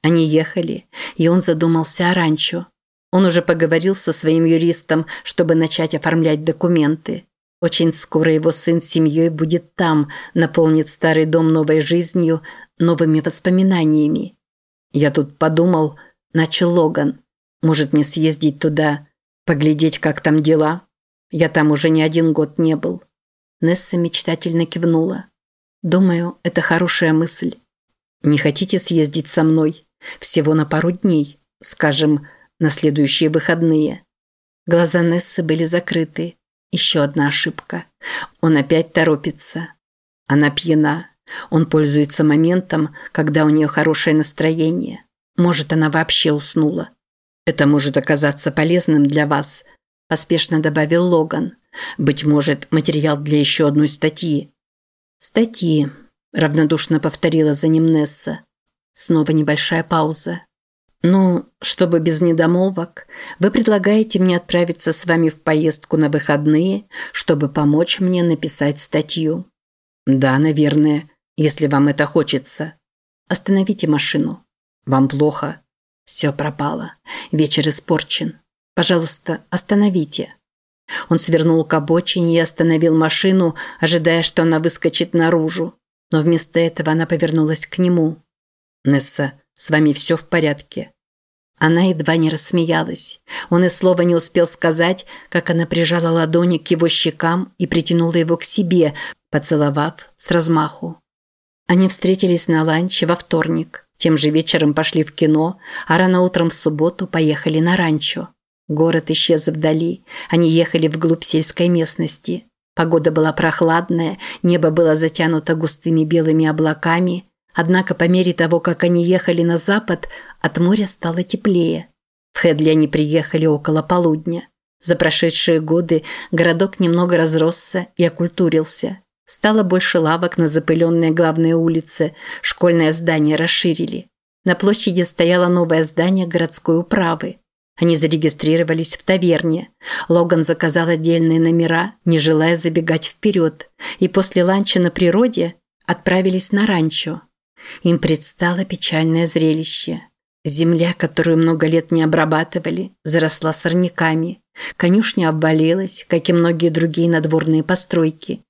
Они ехали, и он задумался о ранчо. Он уже поговорил со своим юристом, чтобы начать оформлять документы. Очень скоро его сын с семьей будет там, наполнит старый дом новой жизнью, новыми воспоминаниями. Я тут подумал, начал Логан. Может, не съездить туда, поглядеть, как там дела? Я там уже не один год не был. Несса мечтательно кивнула. Думаю, это хорошая мысль. Не хотите съездить со мной? Всего на пару дней, скажем, на следующие выходные. Глаза Нессы были закрыты. Еще одна ошибка. Он опять торопится. Она пьяна. Он пользуется моментом, когда у нее хорошее настроение. Может, она вообще уснула. Это может оказаться полезным для вас, поспешно добавил Логан. Быть может, материал для еще одной статьи. Статьи, равнодушно повторила за ним Несса. Снова небольшая пауза. «Ну, чтобы без недомолвок, вы предлагаете мне отправиться с вами в поездку на выходные, чтобы помочь мне написать статью?» «Да, наверное, если вам это хочется. Остановите машину. Вам плохо?» «Все пропало. Вечер испорчен. Пожалуйста, остановите». Он свернул к обочине и остановил машину, ожидая, что она выскочит наружу. Но вместо этого она повернулась к нему. «Несса, с вами все в порядке?» Она едва не рассмеялась. Он и слова не успел сказать, как она прижала ладони к его щекам и притянула его к себе, поцеловав с размаху. Они встретились на ланче во вторник. Тем же вечером пошли в кино, а рано утром в субботу поехали на ранчо. Город исчез вдали. Они ехали вглубь сельской местности. Погода была прохладная, небо было затянуто густыми белыми облаками – Однако по мере того, как они ехали на запад, от моря стало теплее. В Хедли они приехали около полудня. За прошедшие годы городок немного разросся и окультурился. Стало больше лавок на запыленной главной улице, школьное здание расширили. На площади стояло новое здание городской управы. Они зарегистрировались в таверне. Логан заказал отдельные номера, не желая забегать вперед, и после ланча на природе отправились на ранчо. Им предстало печальное зрелище. Земля, которую много лет не обрабатывали, заросла сорняками. Конюшня обвалилась, как и многие другие надворные постройки.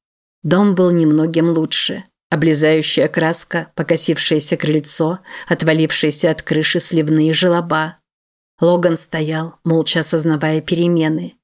Дом был немногим лучше. Облезающая краска, покосившееся крыльцо, отвалившиеся от крыши сливные желоба. Логан стоял, молча осознавая перемены.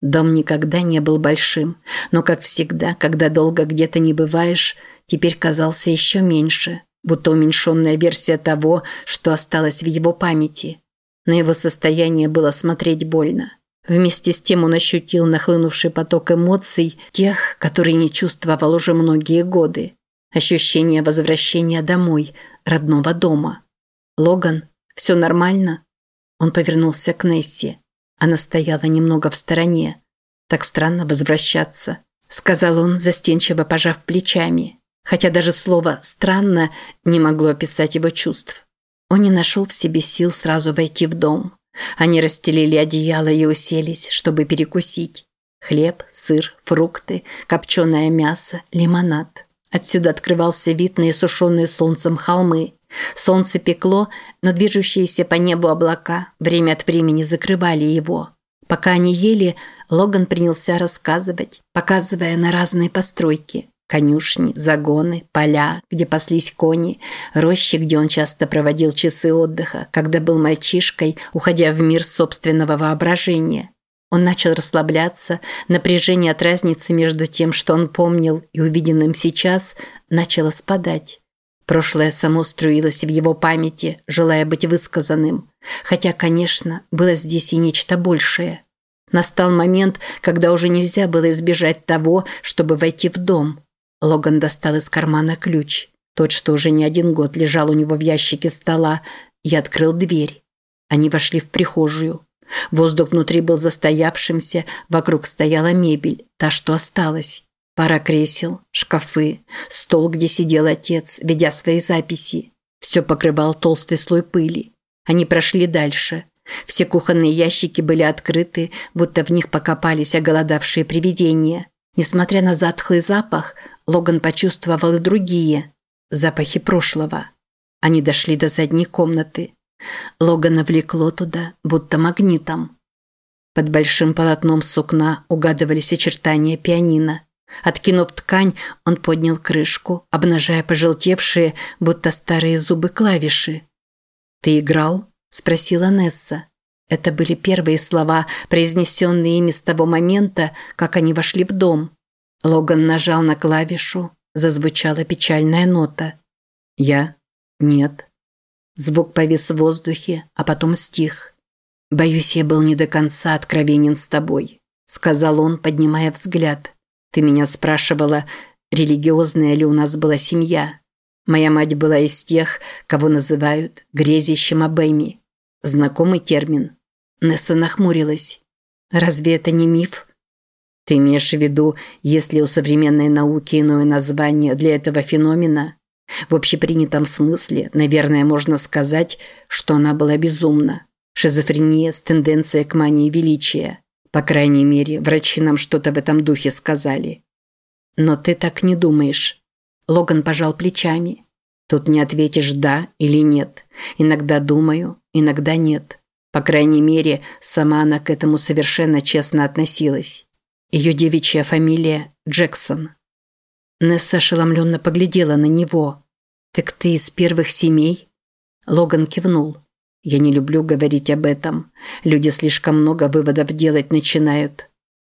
Дом никогда не был большим, но, как всегда, когда долго где-то не бываешь, теперь казался еще меньше – будто уменьшенная версия того, что осталось в его памяти. На его состояние было смотреть больно. Вместе с тем он ощутил нахлынувший поток эмоций, тех, которые не чувствовал уже многие годы. Ощущение возвращения домой, родного дома. «Логан, все нормально?» Он повернулся к Несси. Она стояла немного в стороне. «Так странно возвращаться», – сказал он, застенчиво пожав плечами хотя даже слово «странно» не могло описать его чувств. Он не нашел в себе сил сразу войти в дом. Они расстелили одеяло и уселись, чтобы перекусить. Хлеб, сыр, фрукты, копченое мясо, лимонад. Отсюда открывался вид на иссушенные солнцем холмы. Солнце пекло, но движущиеся по небу облака время от времени закрывали его. Пока они ели, Логан принялся рассказывать, показывая на разные постройки. Конюшни, загоны, поля, где паслись кони, рощи, где он часто проводил часы отдыха, когда был мальчишкой, уходя в мир собственного воображения. Он начал расслабляться, напряжение от разницы между тем, что он помнил, и увиденным сейчас, начало спадать. Прошлое само струилось в его памяти, желая быть высказанным. Хотя, конечно, было здесь и нечто большее. Настал момент, когда уже нельзя было избежать того, чтобы войти в дом – Логан достал из кармана ключ. Тот, что уже не один год лежал у него в ящике стола, Я открыл дверь. Они вошли в прихожую. Воздух внутри был застоявшимся, вокруг стояла мебель, та, что осталась. Пара кресел, шкафы, стол, где сидел отец, ведя свои записи. Все покрывал толстый слой пыли. Они прошли дальше. Все кухонные ящики были открыты, будто в них покопались оголодавшие привидения. Несмотря на затхлый запах, Логан почувствовал и другие запахи прошлого. Они дошли до задней комнаты. Логана влекло туда, будто магнитом. Под большим полотном сукна угадывались очертания пианино. Откинув ткань, он поднял крышку, обнажая пожелтевшие, будто старые зубы клавиши. «Ты играл?» – спросила Несса. Это были первые слова, произнесенные ими с того момента, как они вошли в дом. Логан нажал на клавишу, зазвучала печальная нота. «Я? Нет». Звук повис в воздухе, а потом стих. «Боюсь, я был не до конца откровенен с тобой», – сказал он, поднимая взгляд. «Ты меня спрашивала, религиозная ли у нас была семья. Моя мать была из тех, кого называют грезящим об Эми. Знакомый термин. Несса нахмурилась. Разве это не миф? Ты имеешь в виду, если у современной науки иное название для этого феномена? В общепринятом смысле, наверное, можно сказать, что она была безумна. Шизофрения с тенденцией к мании величия. По крайней мере, врачи нам что-то в этом духе сказали. Но ты так не думаешь. Логан пожал плечами. Тут не ответишь «да» или «нет». Иногда думаю, иногда нет. По крайней мере, сама она к этому совершенно честно относилась. Ее девичья фамилия – Джексон. Несса ошеломленно поглядела на него. «Так ты из первых семей?» Логан кивнул. «Я не люблю говорить об этом. Люди слишком много выводов делать начинают.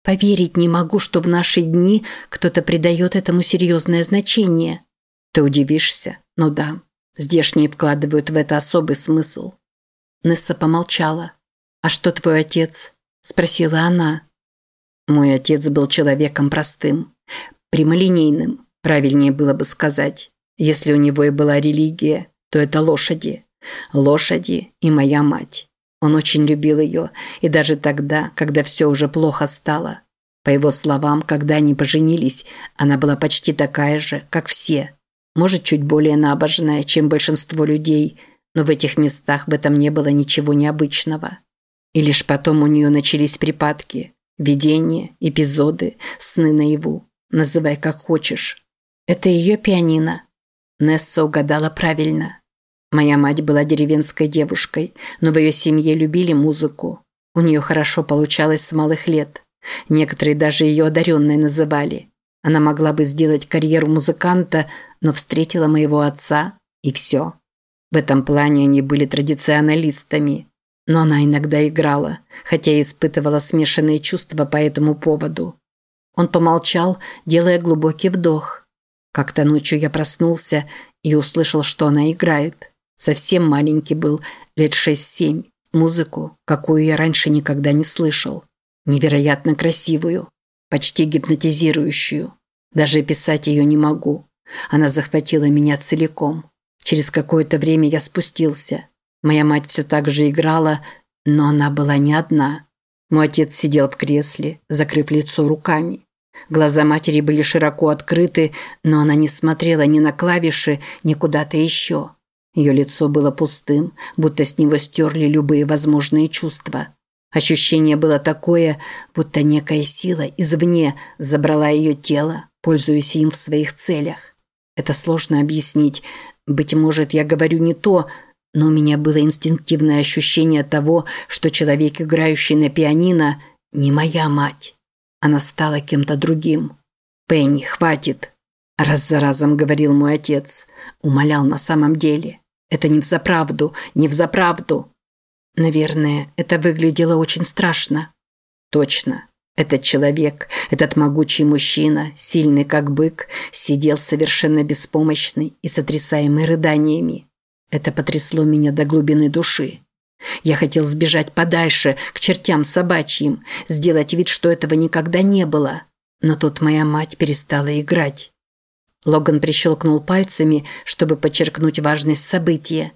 Поверить не могу, что в наши дни кто-то придает этому серьезное значение. Ты удивишься, но да, здешние вкладывают в это особый смысл. Несса помолчала. «А что твой отец?» – спросила она. Мой отец был человеком простым, прямолинейным, правильнее было бы сказать. Если у него и была религия, то это лошади. Лошади и моя мать. Он очень любил ее, и даже тогда, когда все уже плохо стало. По его словам, когда они поженились, она была почти такая же, как все. Может, чуть более набожная, чем большинство людей, но в этих местах в этом не было ничего необычного. И лишь потом у нее начались припадки, видения, эпизоды, сны наяву. Называй как хочешь. Это ее пианино. Несса угадала правильно. Моя мать была деревенской девушкой, но в ее семье любили музыку. У нее хорошо получалось с малых лет. Некоторые даже ее одаренной называли. Она могла бы сделать карьеру музыканта, но встретила моего отца, и все. В этом плане они были традиционалистами. Но она иногда играла, хотя и испытывала смешанные чувства по этому поводу. Он помолчал, делая глубокий вдох. Как-то ночью я проснулся и услышал, что она играет. Совсем маленький был, лет шесть-семь. Музыку, какую я раньше никогда не слышал. Невероятно красивую, почти гипнотизирующую. Даже писать ее не могу. Она захватила меня целиком. Через какое-то время я спустился. Моя мать все так же играла, но она была не одна. Мой отец сидел в кресле, закрыв лицо руками. Глаза матери были широко открыты, но она не смотрела ни на клавиши, ни куда-то еще. Ее лицо было пустым, будто с него стерли любые возможные чувства. Ощущение было такое, будто некая сила извне забрала ее тело, пользуясь им в своих целях. Это сложно объяснить. Быть может, я говорю не то, но у меня было инстинктивное ощущение того, что человек, играющий на пианино, не моя мать. Она стала кем-то другим. «Пенни, хватит!» Раз за разом говорил мой отец. Умолял на самом деле. Это не взаправду, не взаправду. Наверное, это выглядело очень страшно. Точно. Этот человек, этот могучий мужчина, сильный как бык, сидел совершенно беспомощный и сотрясаемый рыданиями. Это потрясло меня до глубины души. Я хотел сбежать подальше, к чертям собачьим, сделать вид, что этого никогда не было. Но тут моя мать перестала играть. Логан прищелкнул пальцами, чтобы подчеркнуть важность события.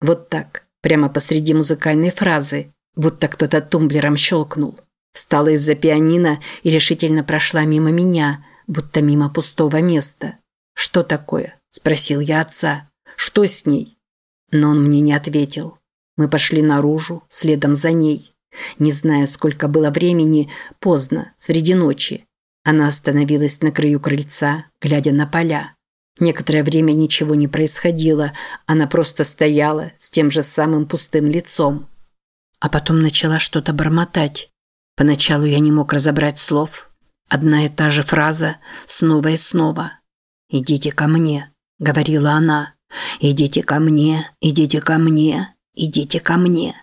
Вот так, прямо посреди музыкальной фразы, будто кто-то тумблером щелкнул. Встала из-за пианино и решительно прошла мимо меня, будто мимо пустого места. «Что такое?» – спросил я отца. «Что с ней?» Но он мне не ответил. Мы пошли наружу, следом за ней. Не знаю, сколько было времени, поздно, среди ночи. Она остановилась на краю крыльца, глядя на поля. Некоторое время ничего не происходило, она просто стояла с тем же самым пустым лицом. А потом начала что-то бормотать. Поначалу я не мог разобрать слов. Одна и та же фраза снова и снова. «Идите ко мне», – говорила она. «Идите ко мне, идите ко мне, идите ко мне».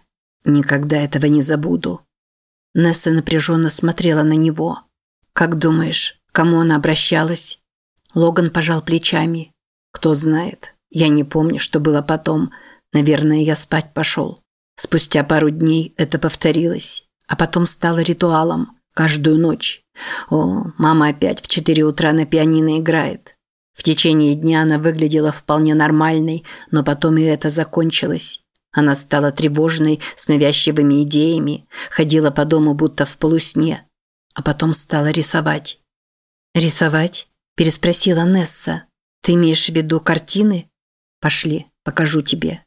Никогда этого не забуду. Несса напряженно смотрела на него. «Как думаешь, кому она обращалась?» Логан пожал плечами. «Кто знает. Я не помню, что было потом. Наверное, я спать пошел. Спустя пару дней это повторилось, а потом стало ритуалом. Каждую ночь. О, мама опять в четыре утра на пианино играет. В течение дня она выглядела вполне нормальной, но потом и это закончилось. Она стала тревожной, с навязчивыми идеями, ходила по дому будто в полусне, а потом стала рисовать. «Рисовать?» – переспросила Несса. «Ты имеешь в виду картины?» «Пошли, покажу тебе».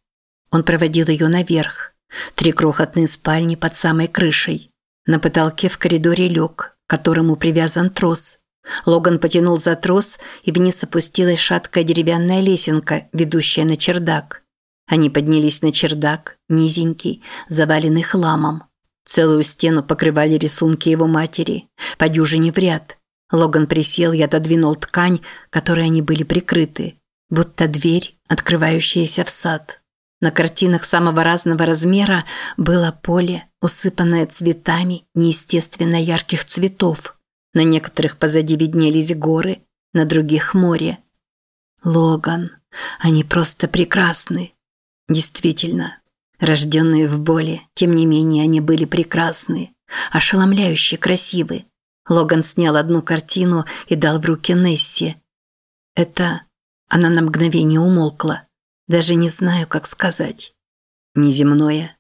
Он проводил ее наверх. Три крохотные спальни под самой крышей. На потолке в коридоре люк, к которому привязан трос. Логан потянул за трос, и вниз опустилась шаткая деревянная лесенка, ведущая на чердак. Они поднялись на чердак, низенький, заваленный хламом. Целую стену покрывали рисунки его матери, по дюжине в ряд. Логан присел и отодвинул ткань, которой они были прикрыты, будто дверь, открывающаяся в сад. На картинах самого разного размера было поле, усыпанное цветами неестественно ярких цветов. На некоторых позади виднелись горы, на других море. Логан, они просто прекрасны. Действительно, рожденные в боли, тем не менее они были прекрасны, ошеломляюще красивы. Логан снял одну картину и дал в руки Несси. Это... Она на мгновение умолкла. Даже не знаю, как сказать. Неземное.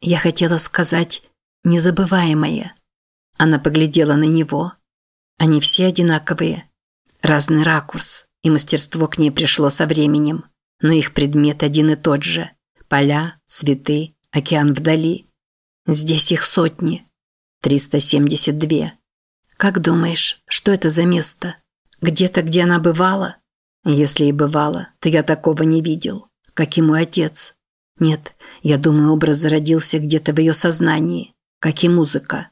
Я хотела сказать незабываемое. Она поглядела на него. Они все одинаковые. Разный ракурс, и мастерство к ней пришло со временем но их предмет один и тот же – поля, цветы, океан вдали. Здесь их сотни. 372. Как думаешь, что это за место? Где-то, где она бывала? Если и бывала, то я такого не видел, как и мой отец. Нет, я думаю, образ зародился где-то в ее сознании, как и музыка.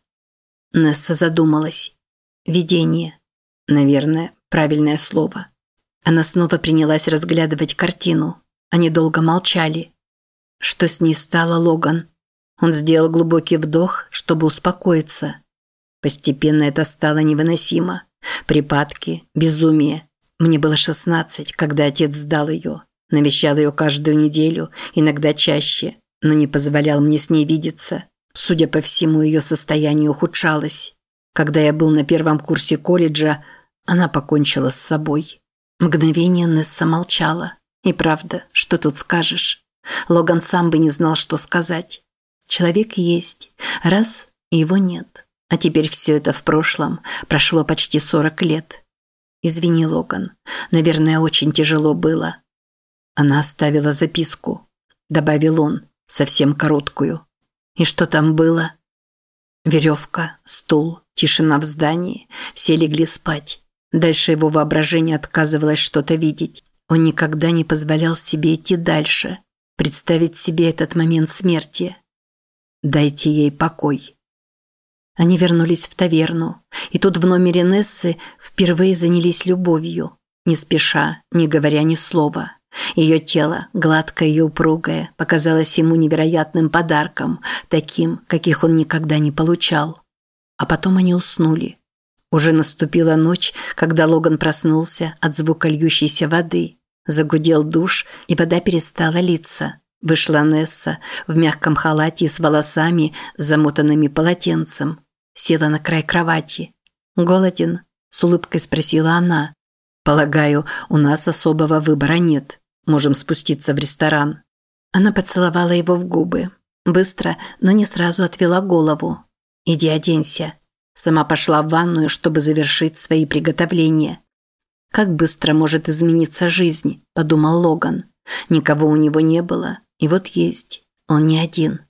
Несса задумалась. Видение. Наверное, правильное слово. Она снова принялась разглядывать картину. Они долго молчали. Что с ней стало, Логан? Он сделал глубокий вдох, чтобы успокоиться. Постепенно это стало невыносимо. Припадки, безумие. Мне было 16, когда отец сдал ее. Навещал ее каждую неделю, иногда чаще, но не позволял мне с ней видеться. Судя по всему, ее состояние ухудшалось. Когда я был на первом курсе колледжа, она покончила с собой. Мгновение Несса молчала. И правда, что тут скажешь? Логан сам бы не знал, что сказать. Человек есть. Раз – его нет. А теперь все это в прошлом. Прошло почти 40 лет. Извини, Логан. Наверное, очень тяжело было. Она оставила записку. Добавил он, совсем короткую. И что там было? Веревка, стул, тишина в здании. Все легли спать. Дальше его воображение отказывалось что-то видеть. Он никогда не позволял себе идти дальше, представить себе этот момент смерти. Дайте ей покой. Они вернулись в таверну, и тут в номере Нессы впервые занялись любовью, не спеша, не говоря ни слова. Ее тело, гладкое и упругое, показалось ему невероятным подарком, таким, каких он никогда не получал. А потом они уснули. Уже наступила ночь, когда Логан проснулся от звука льющейся воды. Загудел душ, и вода перестала литься. Вышла Несса в мягком халате с волосами, замотанными полотенцем. Села на край кровати. «Голоден?» – с улыбкой спросила она. «Полагаю, у нас особого выбора нет. Можем спуститься в ресторан». Она поцеловала его в губы. Быстро, но не сразу отвела голову. «Иди оденься». Сама пошла в ванную, чтобы завершить свои приготовления. «Как быстро может измениться жизнь», – подумал Логан. Никого у него не было, и вот есть. Он не один.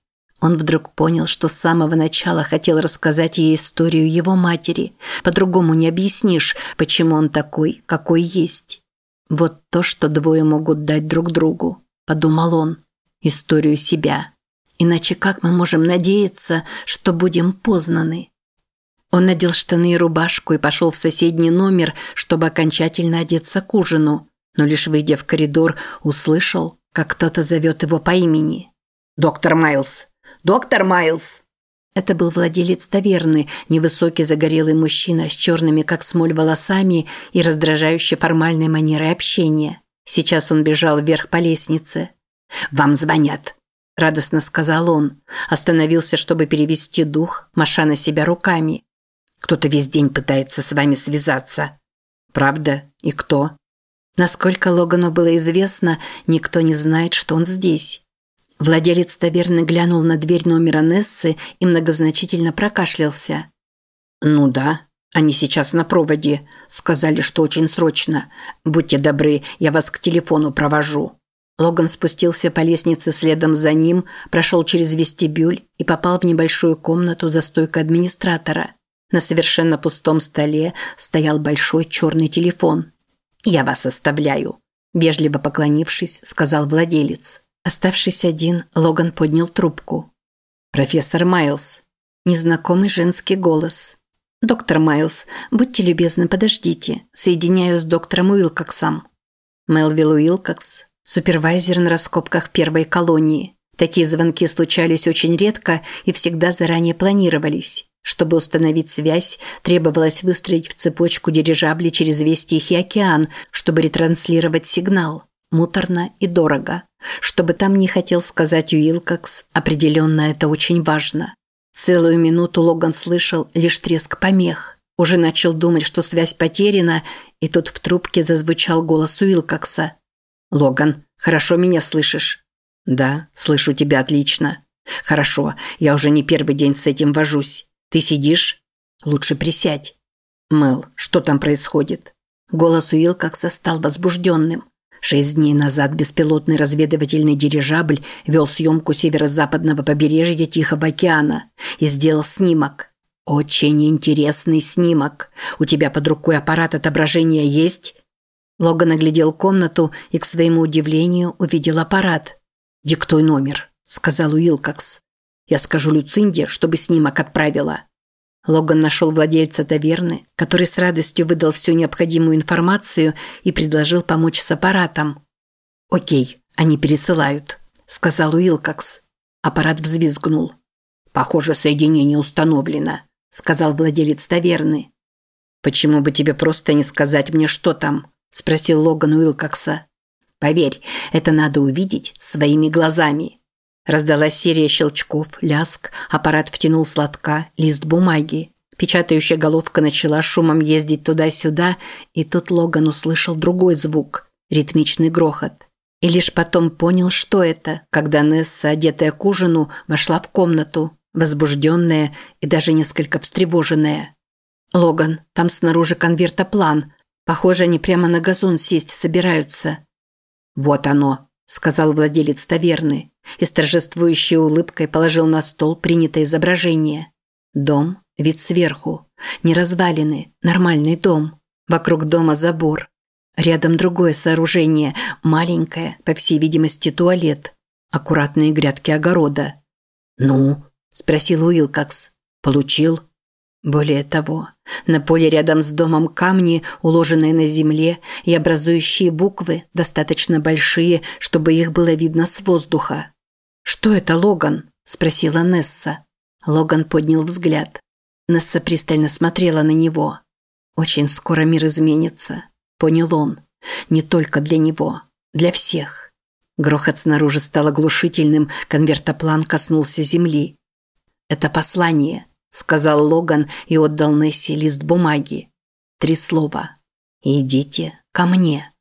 Он вдруг понял, что с самого начала хотел рассказать ей историю его матери. По-другому не объяснишь, почему он такой, какой есть. Вот то, что двое могут дать друг другу, подумал он. Историю себя. Иначе как мы можем надеяться, что будем познаны? Он надел штаны и рубашку и пошел в соседний номер, чтобы окончательно одеться к ужину, но лишь выйдя в коридор, услышал, как кто-то зовет его по имени. «Доктор Майлз! Доктор Майлз!» Это был владелец таверны, невысокий загорелый мужчина с черными как смоль волосами и раздражающей формальной манерой общения. Сейчас он бежал вверх по лестнице. «Вам звонят!» – радостно сказал он. Остановился, чтобы перевести дух, маша на себя руками. «Кто-то весь день пытается с вами связаться». «Правда? И кто?» Насколько Логану было известно, никто не знает, что он здесь. Владелец таверны глянул на дверь номера Нессы и многозначительно прокашлялся. «Ну да, они сейчас на проводе. Сказали, что очень срочно. Будьте добры, я вас к телефону провожу». Логан спустился по лестнице следом за ним, прошел через вестибюль и попал в небольшую комнату за стойкой администратора. На совершенно пустом столе стоял большой черный телефон. «Я вас оставляю», – вежливо поклонившись, сказал владелец. Оставшись один, Логан поднял трубку. «Профессор Майлз». Незнакомый женский голос. «Доктор Майлз, будьте любезны, подождите. Соединяю с доктором Уилкоксом». Мелвилл Уилкокс, супервайзер на раскопках первой колонии. Такие звонки случались очень редко и всегда заранее планировались. Чтобы установить связь, требовалось выстроить в цепочку дирижабли через весь Тихий океан, чтобы ретранслировать сигнал. Муторно и дорого. Чтобы там не хотел сказать Уилкокс, определенно это очень важно. Целую минуту Логан слышал лишь треск помех. Уже начал думать, что связь потеряна, и тут в трубке зазвучал голос Уилкокса. «Логан, хорошо меня слышишь?» «Да, слышу тебя отлично». «Хорошо, я уже не первый день с этим вожусь. Ты сидишь? Лучше присядь. Мэл, что там происходит? Голос Уилкокса стал возбужденным. Шесть дней назад беспилотный разведывательный дирижабль вел съемку северо-западного побережья Тихого океана и сделал снимок. Очень интересный снимок. У тебя под рукой аппарат отображения есть? Логан оглядел комнату и, к своему удивлению, увидел аппарат. «Диктуй номер», – сказал Уилкокс. Я скажу Люцинде, чтобы снимок отправила». Логан нашел владельца таверны, который с радостью выдал всю необходимую информацию и предложил помочь с аппаратом. «Окей, они пересылают», – сказал Уилкокс. Аппарат взвизгнул. «Похоже, соединение установлено», – сказал владелец таверны. «Почему бы тебе просто не сказать мне, что там?» – спросил Логан Уилкокса. «Поверь, это надо увидеть своими глазами». Раздалась серия щелчков, ляск, аппарат втянул сладка, лист бумаги. Печатающая головка начала шумом ездить туда-сюда, и тут Логан услышал другой звук – ритмичный грохот. И лишь потом понял, что это, когда Несса, одетая к ужину, вошла в комнату, возбужденная и даже несколько встревоженная. «Логан, там снаружи конвертоплан. Похоже, они прямо на газон сесть собираются». «Вот оно», – сказал владелец таверны и с торжествующей улыбкой положил на стол принятое изображение. Дом, вид сверху, не развалины, нормальный дом. Вокруг дома забор. Рядом другое сооружение, маленькое, по всей видимости, туалет. Аккуратные грядки огорода. «Ну?» – спросил Уилкокс. «Получил?» Более того, на поле рядом с домом камни, уложенные на земле и образующие буквы, достаточно большие, чтобы их было видно с воздуха. «Что это, Логан?» – спросила Несса. Логан поднял взгляд. Несса пристально смотрела на него. «Очень скоро мир изменится», – понял он. «Не только для него, для всех». Грохот снаружи стал оглушительным, конвертоплан коснулся земли. «Это послание», – сказал Логан и отдал Нессе лист бумаги. Три слова. «Идите ко мне».